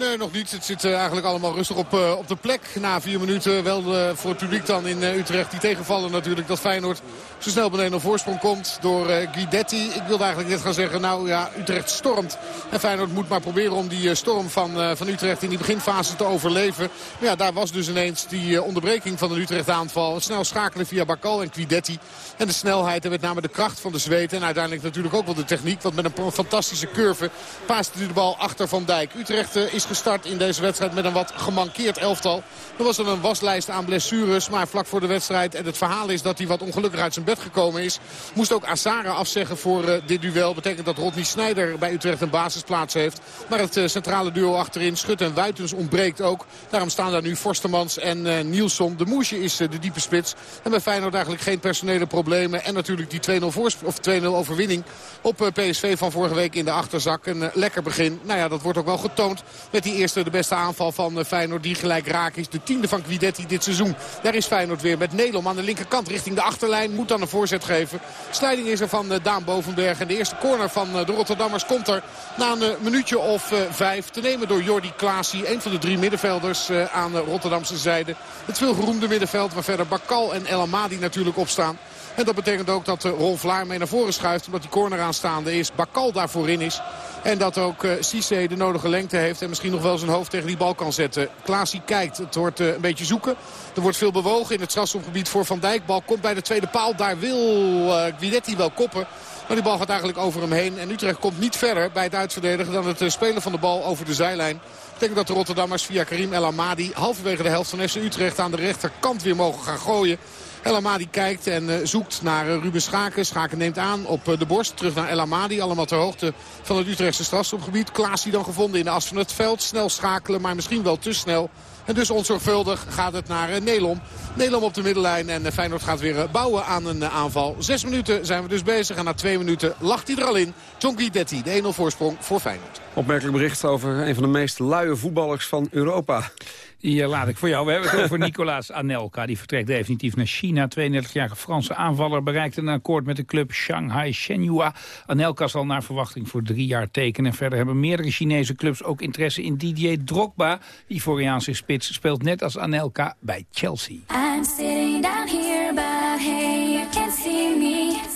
Speaker 27: Nee, nog niet. Het zit eh, eigenlijk allemaal rustig op, uh, op de plek. Na vier minuten wel uh, voor het publiek dan in Utrecht. Die tegenvallen natuurlijk dat Feyenoord zo snel beneden een voorsprong komt door Guidetti. Ik wilde eigenlijk net gaan zeggen, nou ja, Utrecht stormt. En Feyenoord moet maar proberen om die storm van, van Utrecht in die beginfase te overleven. Maar ja, daar was dus ineens die onderbreking van de Utrecht aanval. Snel schakelen via Bakal en Guidetti. En de snelheid en met name de kracht van de Zweden. En uiteindelijk natuurlijk ook wel de techniek. Want met een fantastische curve paaste hij de bal achter Van Dijk. Utrecht is gestart in deze wedstrijd met een wat gemankeerd elftal. Er was dan een waslijst aan blessures. Maar vlak voor de wedstrijd. En het verhaal is dat hij wat ongelukkig uit zijn bed gekomen is. Moest ook Azara afzeggen voor uh, dit duel. Betekent dat Rodney Snijder bij Utrecht een basisplaats heeft. Maar het uh, centrale duo achterin. Schut en Wuitens ontbreekt ook. Daarom staan daar nu Forstemans en uh, Nielsen. De Moesje is de diepe spits. En bij Feyenoord eigenlijk geen personele problemen. En natuurlijk die 2-0 of 2-0 overwinning op PSV van vorige week in de achterzak. Een lekker begin. Nou ja, dat wordt ook wel getoond met die eerste de beste aanval van Feyenoord. Die gelijk raak is. De tiende van Guidetti dit seizoen. Daar is Feyenoord weer met Nelom aan de linkerkant richting de achterlijn. Moet dan een voorzet geven. Slijding is er van Daan Bovenberg. En de eerste corner van de Rotterdammers komt er na een minuutje of vijf. Te nemen door Jordi Klaasie. Een van de drie middenvelders aan de Rotterdamse zijde. Het veelgeroemde middenveld waar verder Bakal en El Amadi natuurlijk op staan. En dat betekent ook dat Ron Vlaar mee naar voren schuift. Omdat die corner aanstaande is. Bakal daar voorin is. En dat ook uh, Cisse de nodige lengte heeft. En misschien nog wel zijn hoofd tegen die bal kan zetten. Klaasie kijkt. Het wordt uh, een beetje zoeken. Er wordt veel bewogen in het strafschopgebied voor Van Dijk. Bal komt bij de tweede paal. Daar wil Guidetti wel koppen. Maar die bal gaat eigenlijk over hem heen. En Utrecht komt niet verder bij het uitverdedigen dan het spelen van de bal over de zijlijn. Ik denk dat de Rotterdammers via Karim El Amadi halverwege de helft van FC Utrecht aan de rechterkant weer mogen gaan gooien. El Amadi kijkt en uh, zoekt naar uh, Ruben Schaken. Schaken neemt aan op uh, de borst. Terug naar El Amadi. Allemaal ter hoogte van het Utrechtse strafschopgebied. Klaas die dan gevonden in de as van het veld. Snel schakelen, maar misschien wel te snel. En dus onzorgvuldig gaat het naar Nelom. Nelom op de middenlijn en Feyenoord gaat weer bouwen aan een aanval. Zes minuten zijn we dus bezig en na twee minuten lacht hij er al in. John Guidetti, de 1-0 voorsprong voor Feyenoord.
Speaker 11: Opmerkelijk bericht over een van de meest luie voetballers van Europa.
Speaker 28: Hier laat ik voor jou. We hebben het over Nicolaas Anelka. Die vertrekt definitief naar China. 32-jarige Franse aanvaller bereikte een akkoord met de club Shanghai Shenhua. Anelka zal naar verwachting voor drie jaar tekenen. Verder hebben meerdere Chinese clubs ook interesse in Didier Drogba. Ivoriaanse spits speelt net als Anelka bij Chelsea. I'm sitting down here, but hey, you can't see me.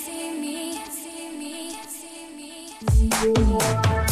Speaker 28: from a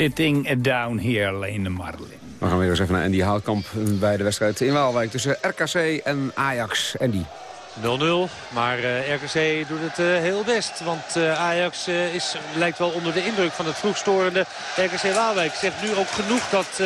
Speaker 28: Sitting down here,
Speaker 13: Lene Marlin.
Speaker 11: We gaan weer eens even naar Andy Houtkamp bij de wedstrijd in Waalwijk tussen RKC en Ajax. Andy.
Speaker 26: 0-0, maar uh, RKC doet het uh, heel best. Want uh, Ajax is, lijkt wel onder de indruk van het vroegstorende RKC Waalwijk. Zegt nu ook genoeg dat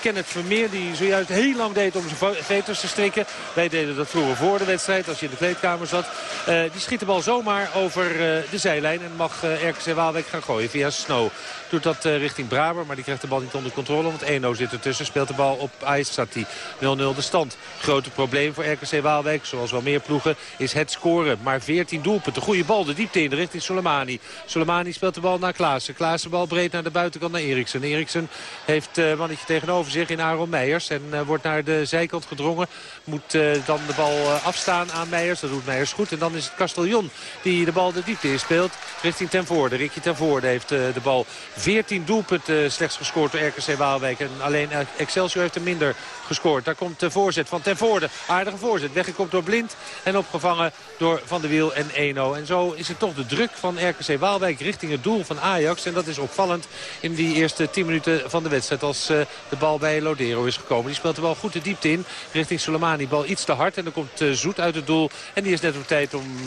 Speaker 26: Kenneth Vermeer, die zojuist heel lang deed om zijn veters te strikken. Wij deden dat vroeger voor de wedstrijd, als je in de kleedkamer zat. die schiet de bal zomaar over de zijlijn en mag RKC Waalwijk gaan gooien via Snow. Doet dat richting Braber, maar die krijgt de bal niet onder controle. Want 1-0 zit ertussen, speelt de bal op Aysati. 0-0 de stand. Grote probleem voor RKC Waalwijk, zoals wel meer ploegen is het scoren. Maar 14 doelpunten. Goede bal de diepte in richting Soleimani. Soleimani speelt de bal naar Klaassen. Klaassen bal breed naar de buitenkant naar Eriksen. Eriksen heeft uh, mannetje tegenover zich in Aaron Meijers. En uh, wordt naar de zijkant gedrongen. Moet uh, dan de bal afstaan aan Meijers. Dat doet Meijers goed. En dan is het Castellon die de bal de diepte in speelt. Richting ten voorde. Ricky ten voorde heeft de bal. 14 doelpunten slechts gescoord door RKC Waalwijk. En alleen Excelsior heeft er minder gescoord. Daar komt de voorzet van ten voorde. Aardige voorzet. Weggekopt door Blind. En opgevangen door Van der Wiel en Eno. En zo is het toch de druk van RKC Waalwijk richting het doel van Ajax. En dat is opvallend in die eerste 10 minuten van de wedstrijd. Als uh, de bal bij Lodero is gekomen. Die speelt de bal goed de diepte in. Richting Soleimani. Bal iets te hard. En dan komt uh, Zoet uit het doel. En die is net op tijd om uh,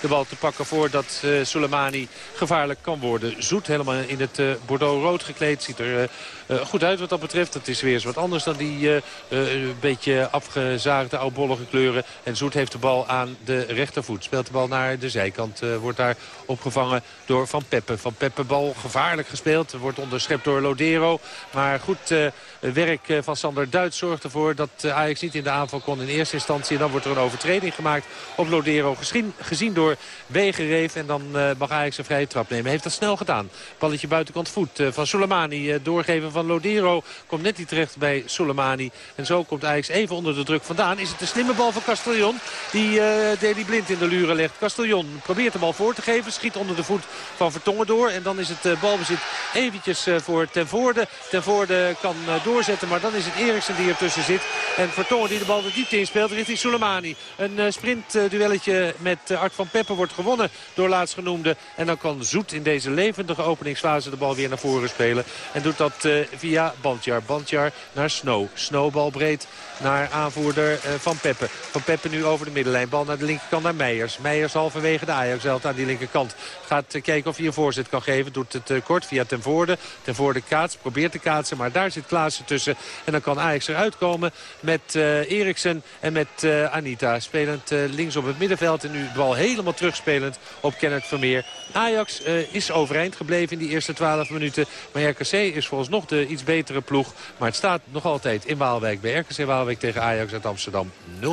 Speaker 26: de bal te pakken voordat Soleimani gevaarlijk kan worden. Zoet helemaal in het Bordeaux-rood gekleed. Ziet er goed uit wat dat betreft. Het is weer eens wat anders dan die uh, uh, beetje afgezaagde oudbollige kleuren. En Zoet heeft de bal aan de rechtervoet. Speelt de bal naar de zijkant. wordt daar opgevangen door Van Peppe. Van Peppe bal gevaarlijk gespeeld. Wordt onderschept door Lodero. Maar goed werk van Sander Duits zorgt ervoor dat Ajax niet in de aanval kon in eerste instantie. En dan wordt er een overtreding gemaakt op Lodero. Gezien, gezien door Wegereef. En dan mag Ajax een vrije trap nemen. Heeft dat snel gedaan. Balletje buitenkant voet van Soleimani doorgeven van Lodero. Komt net niet terecht bij Soleimani. En zo komt Ajax even onder de druk vandaan. Is het een slimme bal van Castellon. Die uh, Deli Blind in de luren legt. Castellon probeert de bal voor te geven. Schiet onder de voet van Vertongen door. En dan is het uh, balbezit eventjes uh, voor Ten Voorde. Ten Voorde kan doorzetten. Maar dan is het Eriksen die ertussen zit. En Vertongen die de bal de diepte inspeelt richting Soleimani. Een sprintduelletje met Art van Peppe wordt gewonnen door laatstgenoemde. En dan kan Zoet in deze levendige openingsfase de bal weer naar voren spelen. En doet dat via Bandjar. Bandjar naar Snow. Snowbal breed naar aanvoerder uh, Van Peppe. Van Peppe nu over de middenlijn. Bal naar de linkerkant naar Meijers. Meijers halverwege de Ajax aan die linkerkant. Gaat uh, kijken of hij een voorzet kan geven. Doet het uh, kort via Ten Voorde. Ten Voorde kaats. Probeert te kaatsen. Maar daar zit Klaassen tussen. En dan kan Ajax eruit komen met Eriksen en met Anita. Spelend links op het middenveld. En nu de bal helemaal terugspelend op Kenneth Vermeer. Ajax is overeind gebleven in die eerste 12 minuten. Maar RKC is volgens nog de iets betere ploeg. Maar het staat nog altijd in Waalwijk bij RKC Waalwijk tegen Ajax uit Amsterdam 0-0.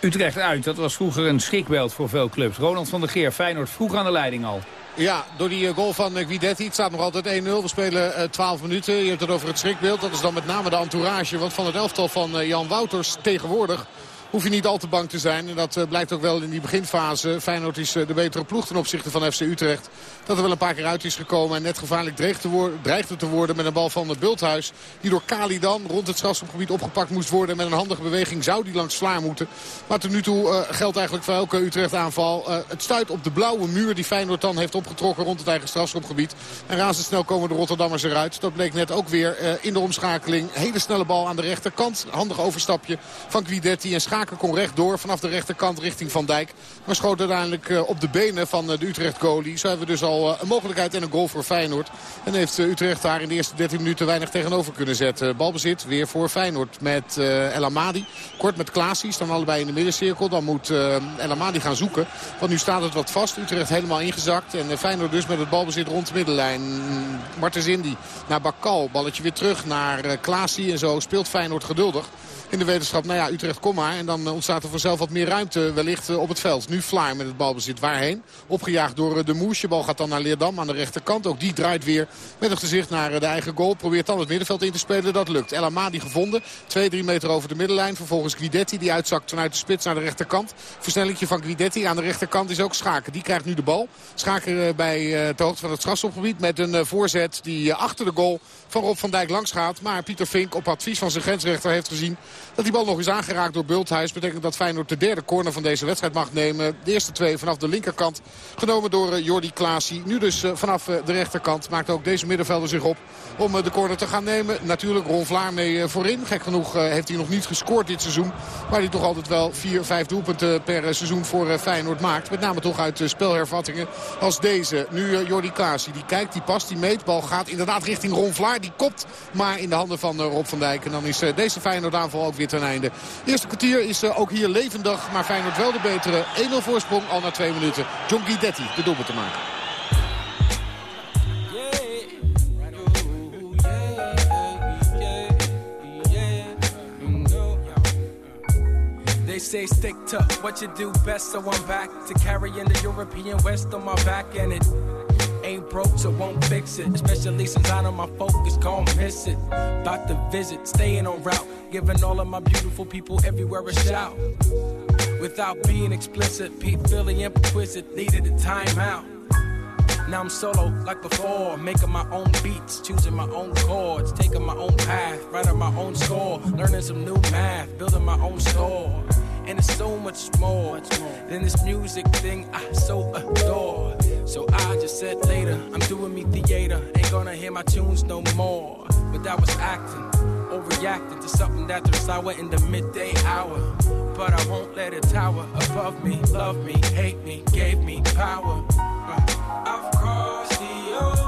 Speaker 13: Utrecht uit, dat was vroeger een schrikbeeld voor veel clubs. Ronald van der Geer, Feyenoord vroeg aan de leiding al.
Speaker 27: Ja, door die goal van Guidetti. Het staat nog altijd 1-0. We spelen uh, 12 minuten. Je hebt het over het schrikbeeld. Dat is dan met name de entourage. Want van het elftal van Jan Wouters tegenwoordig hoef je niet al te bang te zijn. En dat uh, blijkt ook wel in die beginfase. Feyenoord is uh, de betere ploeg ten opzichte van FC Utrecht. Dat er wel een paar keer uit is gekomen. En net gevaarlijk dreigde, te worden met een bal van het Bulthuis. Die door Kali dan rond het strafschopgebied opgepakt moest worden. Met een handige beweging zou die langs Vlaar moeten. Maar tot nu toe uh, geldt eigenlijk voor elke Utrecht aanval. het stuit op de blauwe muur die Feyenoord dan heeft opgetrokken rond het eigen strafschopgebied. En razendsnel komen de Rotterdammers eruit. Dat bleek net ook weer in de omschakeling. Hele snelle bal aan de rechterkant. Handig overstapje van Guidetti en Schaken kon rechtdoor vanaf de rechterkant richting Van Dijk. Maar schoot uiteindelijk uh, op de benen van uh, de Utrecht goalie. Zo hebben we dus al uh, een mogelijkheid en een goal voor Feyenoord. En heeft Utrecht daar in de eerste 13 minuten weinig tegenover kunnen zetten. Balbezit weer voor Feyenoord met El Amadi. Kort met Klaasie staan allebei in de middencirkel. Dan moet El Amadi gaan zoeken. Want nu staat het wat vast. Utrecht helemaal ingezakt. En Feyenoord dus met het balbezit rond de middenlijn. Martens Indy naar Bakal. Balletje weer terug naar Klaasie. En zo speelt Feyenoord geduldig in de wetenschap, nou ja, Utrecht kom maar. En dan eh, ontstaat er vanzelf wat meer ruimte wellicht eh, op het veld. Nu Vlaar met het balbezit. Waarheen? Opgejaagd door eh, de Moes. De bal gaat dan naar Leerdam aan de rechterkant. Ook die draait weer met het gezicht naar de eigen goal. Probeert dan het middenveld in te spelen. Dat lukt. El Amadi gevonden. 2, 3 meter over de middenlijn. Vervolgens Guidetti die uitzakt vanuit de spits naar de rechterkant. Versnellingje van Guidetti aan de rechterkant is ook Schaken. Die krijgt nu de bal. Schaken bij het hoogte van het strafschopgebied met een voorzet die achter de goal van Rob van Dijk langs gaat. Maar Pieter Vink op advies van zijn grensrechter heeft gezien dat die bal nog eens aangeraakt door Bulthuis. Betekent dat Feyenoord de derde corner van deze wedstrijd mag nemen. De eerste twee vanaf de linkerkant genomen door uh, Jordi Klaasie. Nu dus uh, vanaf uh, de rechterkant maakt ook deze middenvelder zich op om de corner te gaan nemen. Natuurlijk Ron Vlaar mee voorin. Gek genoeg heeft hij nog niet gescoord dit seizoen. Maar hij toch altijd wel vier, vijf doelpunten per seizoen voor Feyenoord maakt. Met name toch uit spelhervattingen als deze. Nu Jordi Klaasie. Die kijkt, die past, die meet. Bal gaat inderdaad richting Ron Vlaar. Die kopt maar in de handen van Rob van Dijk. En dan is deze Feyenoord aanval ook weer ten einde. Eerste kwartier is ook hier levendig. Maar Feyenoord wel de betere. 1-0 voorsprong al na twee minuten. John Guidetti de doelpunt te maken.
Speaker 29: They say stick to what you do best, so I'm back to carrying the European West on my back, and it ain't broke, so won't fix it. Especially since I know my focus, gon' miss it. About to visit, staying on route, giving all of my beautiful people everywhere a shout. Without being explicit, Pete Philly implicit needed a timeout. Now I'm solo like before, making my own beats, choosing my own chords, taking my own path, writing my own score, learning some new math, building my own store. And it's so much more than this music thing I so adore. So I just said later, I'm doing me theater, ain't gonna hear my tunes no more. But that was acting, overreacting to something that turned sour in the midday hour. But I won't let it tower above me, love me, hate me, gave me power. Uh, I've crossed the ocean,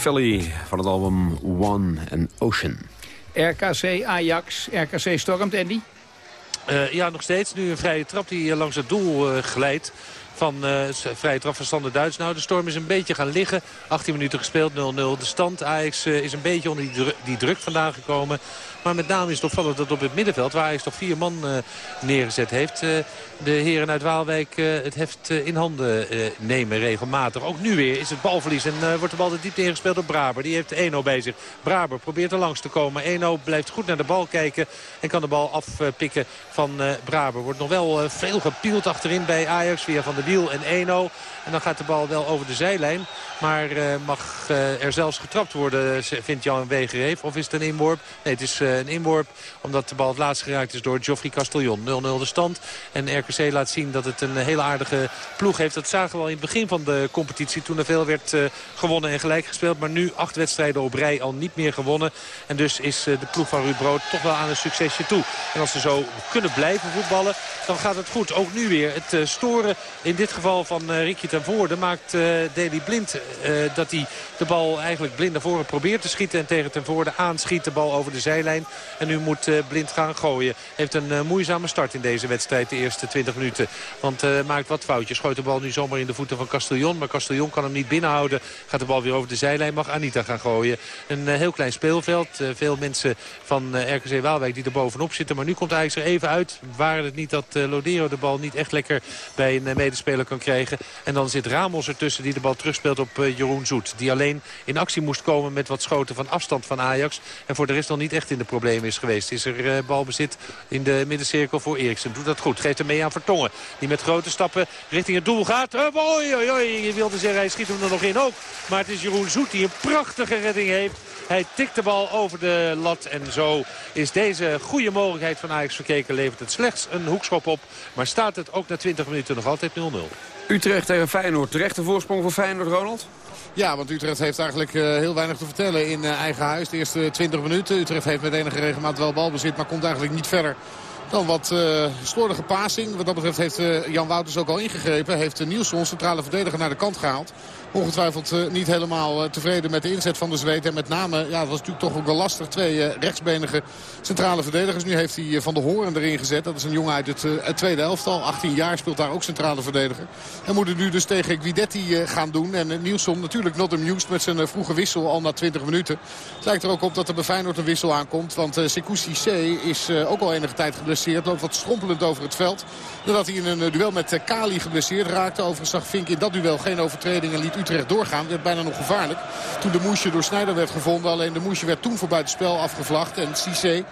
Speaker 11: Valley van het album One and Ocean.
Speaker 13: RKC Ajax, RKC stormt, Andy.
Speaker 26: Uh, ja, nog steeds. Nu een vrije trap die langs het doel uh, glijdt. Van uh, vrije trap van Sander Duits. Nou, de storm is een beetje gaan liggen. 18 minuten gespeeld, 0-0 de stand. Ajax is een beetje onder die, dru die druk vandaan gekomen. Maar met name is het opvallend dat op het middenveld... waar Ajax toch vier man uh, neergezet heeft... De heren uit Waalwijk het heft in handen nemen regelmatig. Ook nu weer is het balverlies en wordt de bal de diepte ingespeeld door Braber. Die heeft Eno bij zich. Braber probeert er langs te komen. Eno blijft goed naar de bal kijken en kan de bal afpikken van Braber. Wordt nog wel veel gepield achterin bij Ajax via Van Wiel en Eno. En dan gaat de bal wel over de zijlijn. Maar mag er zelfs getrapt worden, vindt Jan Wegereef. Of is het een inworp? Nee, het is een inworp. Omdat de bal het laatst geraakt is door Geoffrey Castellon. 0-0 de stand. En RKC laat zien dat het een hele aardige ploeg heeft. Dat zagen we al in het begin van de competitie. Toen er veel werd gewonnen en gelijk gespeeld. Maar nu acht wedstrijden op rij al niet meer gewonnen. En dus is de ploeg van Ruud Brood toch wel aan een succesje toe. En als ze zo kunnen blijven voetballen, dan gaat het goed. Ook nu weer. Het storen In dit geval van Ricky ten Voorde maakt uh, Daley Blind uh, dat hij de bal eigenlijk blind naar voren probeert te schieten. En tegen ten Voorde aanschiet de bal over de zijlijn. En nu moet Blind gaan gooien. Heeft een moeizame start in deze wedstrijd de eerste 20 minuten. Want maakt wat foutjes. Gooit de bal nu zomaar in de voeten van Castellon. Maar Castellon kan hem niet binnenhouden. Gaat de bal weer over de zijlijn. Mag Anita gaan gooien. Een heel klein speelveld. veel mensen van RKC Waalwijk die er bovenop zitten. Maar nu komt Ajax er even uit. Waren het niet dat Lodero de bal niet echt lekker bij een medespeler kan krijgen. En dan zit Ramos ertussen die de bal terugspeelt op uh, Jeroen Zoet. Die alleen in actie moest komen met wat schoten van afstand van Ajax. En voor de rest nog niet echt in de problemen is geweest. Is er uh, balbezit in de middencirkel voor Eriksen. Doet dat goed. Geeft hem mee aan Vertongen. Die met grote stappen richting het doel gaat. Oei, oei, oei. Je wilde zeggen hij schiet hem er nog in ook. Maar het is Jeroen Zoet die een prachtige redding heeft. Hij tikt de bal over de lat. En zo is deze goede mogelijkheid van Ajax verkeken. Levert het slechts een hoekschop op. Maar staat het ook na 20 minuten nog altijd 0-0.
Speaker 11: Utrecht tegen Feyenoord. Terechte voorsprong voor Feyenoord, Ronald?
Speaker 27: Ja, want Utrecht heeft eigenlijk uh, heel weinig te vertellen in uh, eigen huis. De eerste 20 minuten. Utrecht heeft met enige regelmaat wel balbezit, maar komt eigenlijk niet verder dan wat uh, slordige passing. Wat dat betreft heeft Jan Wouters ook al ingegrepen. Heeft Nielsen, centrale verdediger, naar de kant gehaald ongetwijfeld uh, niet helemaal uh, tevreden met de inzet van de Zweed. En met name, ja, dat was natuurlijk toch ook wel lastig. Twee uh, rechtsbenige centrale verdedigers. Nu heeft hij Van de Hoorn erin gezet. Dat is een jongen uit het, het tweede elftal. 18 jaar speelt daar ook centrale verdediger. En moet het nu dus tegen Guidetti gaan doen. En Nielsen natuurlijk not amused met zijn vroege wissel al na 20 minuten. Het lijkt er ook op dat er bij Feyenoord een wissel aankomt. Want uh, C is ook al enige tijd geblesseerd. Loopt wat strompelend over het veld. Nadat hij in een duel met Kali geblesseerd raakte. Overigens zag Fink in dat duel geen overtreding en liet Utrecht doorgaan. werd bijna nog gevaarlijk. Toen de moesje door Snijder werd gevonden. Alleen de moesje werd toen voor buitenspel afgevlacht. En Cissé,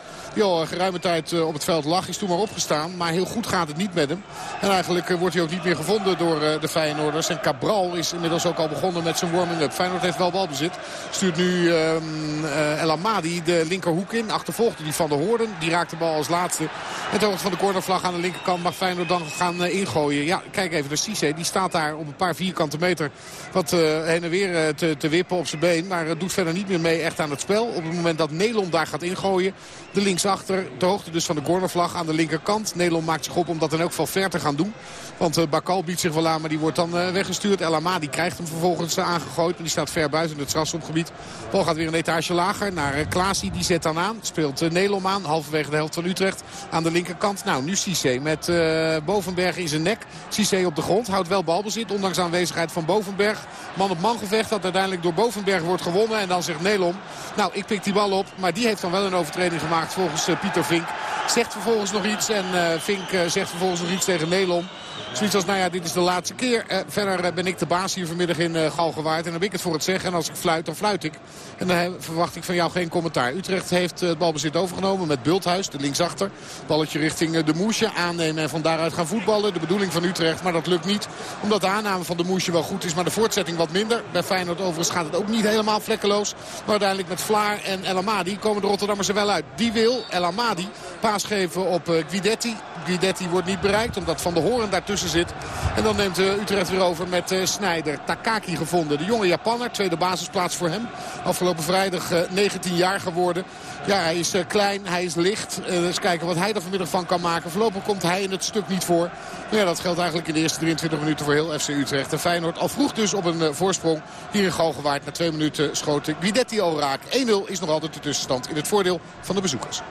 Speaker 27: al geruime tijd eh, op het veld lag, is toen maar opgestaan. Maar heel goed gaat het niet met hem. En eigenlijk eh, wordt hij ook niet meer gevonden door eh, de Feyenoorders. En Cabral is inmiddels ook al begonnen met zijn warming-up. Feyenoord heeft wel balbezit. Stuurt nu um, El Amadi de linkerhoek in. Achtervolgde die van de Hoorden. Die raakt de bal als laatste. En ter van de cornervlag aan de linkerkant mag Feyenoord dan gaan ingooien. Ja, kijk even naar Cissé. Die staat daar op een paar vierkante meter wat heen en weer te, te wippen op zijn been. Maar doet verder niet meer mee echt aan het spel. Op het moment dat Nelon daar gaat ingooien. De linksachter, de hoogte dus van de cornervlag aan de linkerkant. Nelon maakt zich op om dat in elk geval ver te gaan doen. Want uh, Bakal biedt zich wel aan, maar die wordt dan uh, weggestuurd. El Amadi krijgt hem vervolgens uh, aangegooid. Maar die staat ver buiten het strafschopgebied. Bal gaat weer een etage lager naar Klaasie. Die zet dan aan. Speelt Nelom aan. Halverwege de helft van Utrecht. Aan de linkerkant. Nou, nu Cissé met Bovenberg in zijn nek. Cissé op de grond. Houdt wel balbezit. Ondanks aanwezigheid van Bovenberg. Man op man gevecht dat uiteindelijk door Bovenberg wordt gewonnen. En dan zegt Nelom. Nou, ik pik die bal op. Maar die heeft dan wel een overtreding gemaakt volgens Pieter Vink. Zegt vervolgens nog iets. En Vink zegt vervolgens nog iets tegen Nelom. Zoiets als, nou ja, dit is de laatste keer. Uh, verder ben ik de baas hier vanmiddag in uh, Galgenwaard. En dan heb ik het voor het zeggen. En als ik fluit, dan fluit ik. En dan verwacht ik van jou geen commentaar. Utrecht heeft het balbezit overgenomen met Bulthuis, de linksachter. Balletje richting de Moesje aannemen en van daaruit gaan voetballen. De bedoeling van Utrecht, maar dat lukt niet. Omdat de aanname van de Moesje wel goed is, maar de voortzetting wat minder. Bij Feyenoord overigens gaat het ook niet helemaal vlekkeloos. Maar uiteindelijk met Vlaar en El Amadi komen de Rotterdammers er wel uit. Die wil El Amadi geven op Guidetti. Guidetti wordt niet bereikt omdat Van de Horen daartussen zit. En dan neemt Utrecht weer over met Snijder. Takaki gevonden. De jonge Japanner. Tweede basisplaats voor hem. Afgelopen vrijdag 19 jaar geworden. Ja, hij is klein. Hij is licht. eens kijken wat hij er vanmiddag van kan maken. Voorlopig komt hij in het stuk niet voor. Maar ja, dat geldt eigenlijk in de eerste 23 minuten voor heel FC Utrecht. En Feyenoord al vroeg dus op een voorsprong. Hier in Galgenwaard na twee minuten schoten Guidetti al raak. 1-0 is nog altijd de tussenstand in het voordeel van de bezoekers.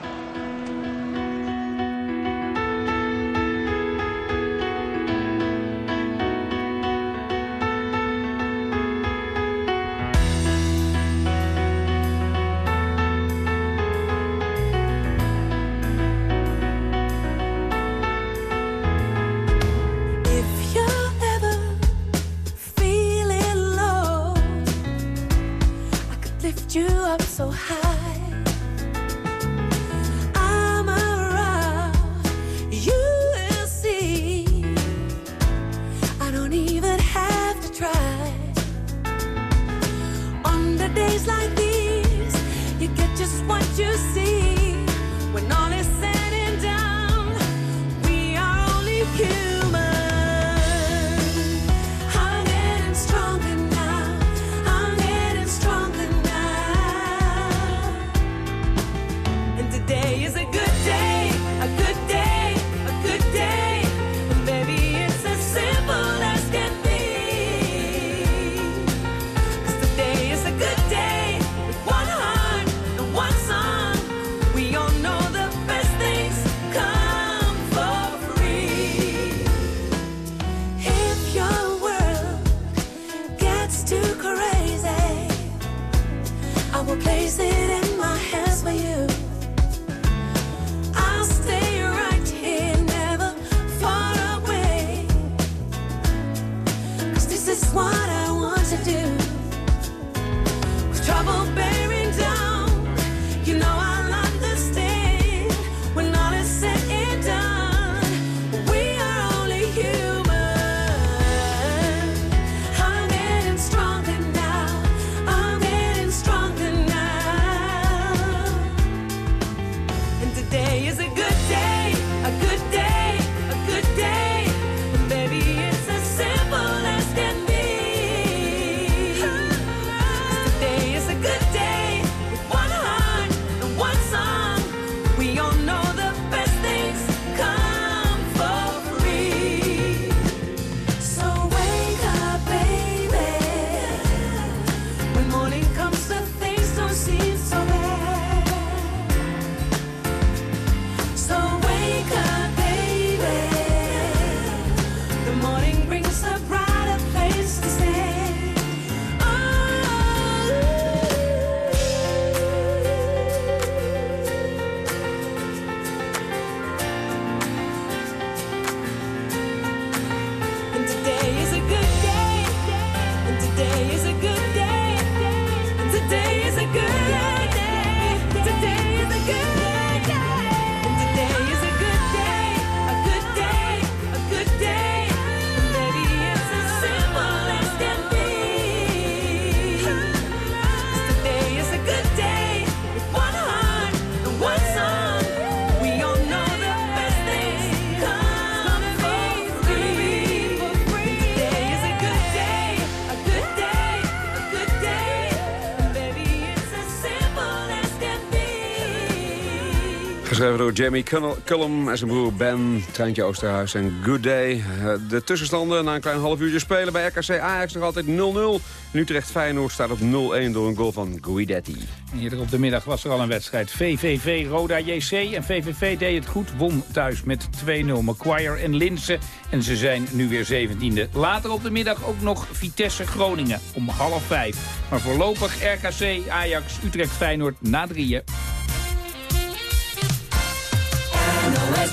Speaker 11: Door Jamie Cull- Cullum en zijn broer Ben, Treintje Oosterhuis en Good Day. Eh, De tussenstanden na een klein half uurtje spelen bij RKC Ajax nog altijd 0-0. En Utrecht Feyenoord staat op 0-1 door een goal van Guidetti.
Speaker 13: Eerder op de middag was er al een wedstrijd. VVV Roda JC en VVV deed het goed, won thuis met 2-0. Macquarie en Linsen en ze zijn nu weer 17e. Later op de middag ook nog Vitesse Groningen om half vijf. Maar voorlopig RKC Ajax Utrecht Feyenoord na drieën.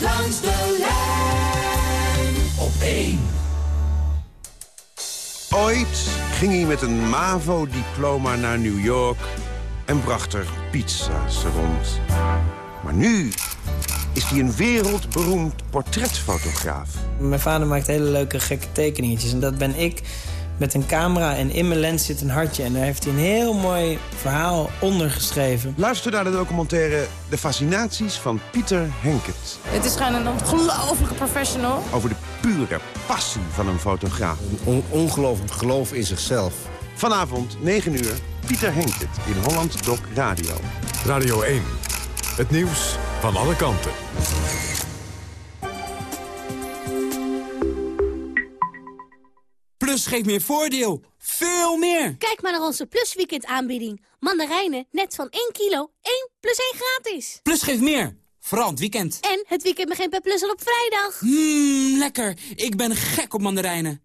Speaker 9: Langs de lijn op 1.
Speaker 30: Ooit ging hij met een MAVO-diploma naar New York en bracht er pizza's rond. Maar nu is hij een wereldberoemd portretfotograaf.
Speaker 31: Mijn vader maakt hele leuke gekke tekeningetjes. En dat ben ik met een camera en in mijn lens zit een hartje. En daar heeft hij een heel mooi verhaal onder geschreven.
Speaker 30: Luister naar de documentaire De Fascinaties van Pieter Henkert.
Speaker 32: Het is gewoon een ongelofelijke professional.
Speaker 30: Over de pure passie van een fotograaf. Een ongelooflijk geloof in zichzelf. Vanavond, 9 uur, Pieter Henkert in Holland Doc Radio.
Speaker 10: Radio 1. Het nieuws van alle kanten.
Speaker 33: Plus geeft meer voordeel. Veel meer.
Speaker 34: Kijk maar naar onze Plus Weekend aanbieding. Mandarijnen net van 1 kilo, 1 plus 1 gratis.
Speaker 33: Plus geeft meer. Vooral het weekend.
Speaker 34: En het weekend begint bij Plus al op vrijdag.
Speaker 33: Mmm, lekker. Ik ben gek op mandarijnen.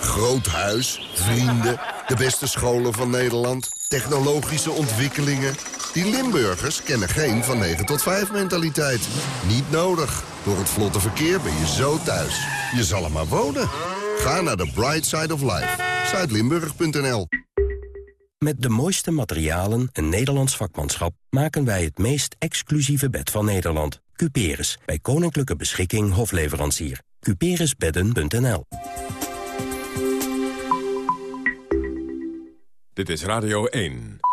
Speaker 35: Groot huis, vrienden, de beste scholen van Nederland, technologische ontwikkelingen. Die Limburgers kennen geen van 9 tot 5 mentaliteit. Niet nodig. Door het vlotte verkeer ben je zo thuis. Je zal er maar wonen. Ga naar de Bright Side of Life. Zuidlimburg.nl
Speaker 36: Met de mooiste materialen en Nederlands vakmanschap... maken wij het meest exclusieve bed van Nederland. Cuperus, bij Koninklijke Beschikking Hofleverancier. Cuperusbedden.nl
Speaker 10: Dit is Radio 1.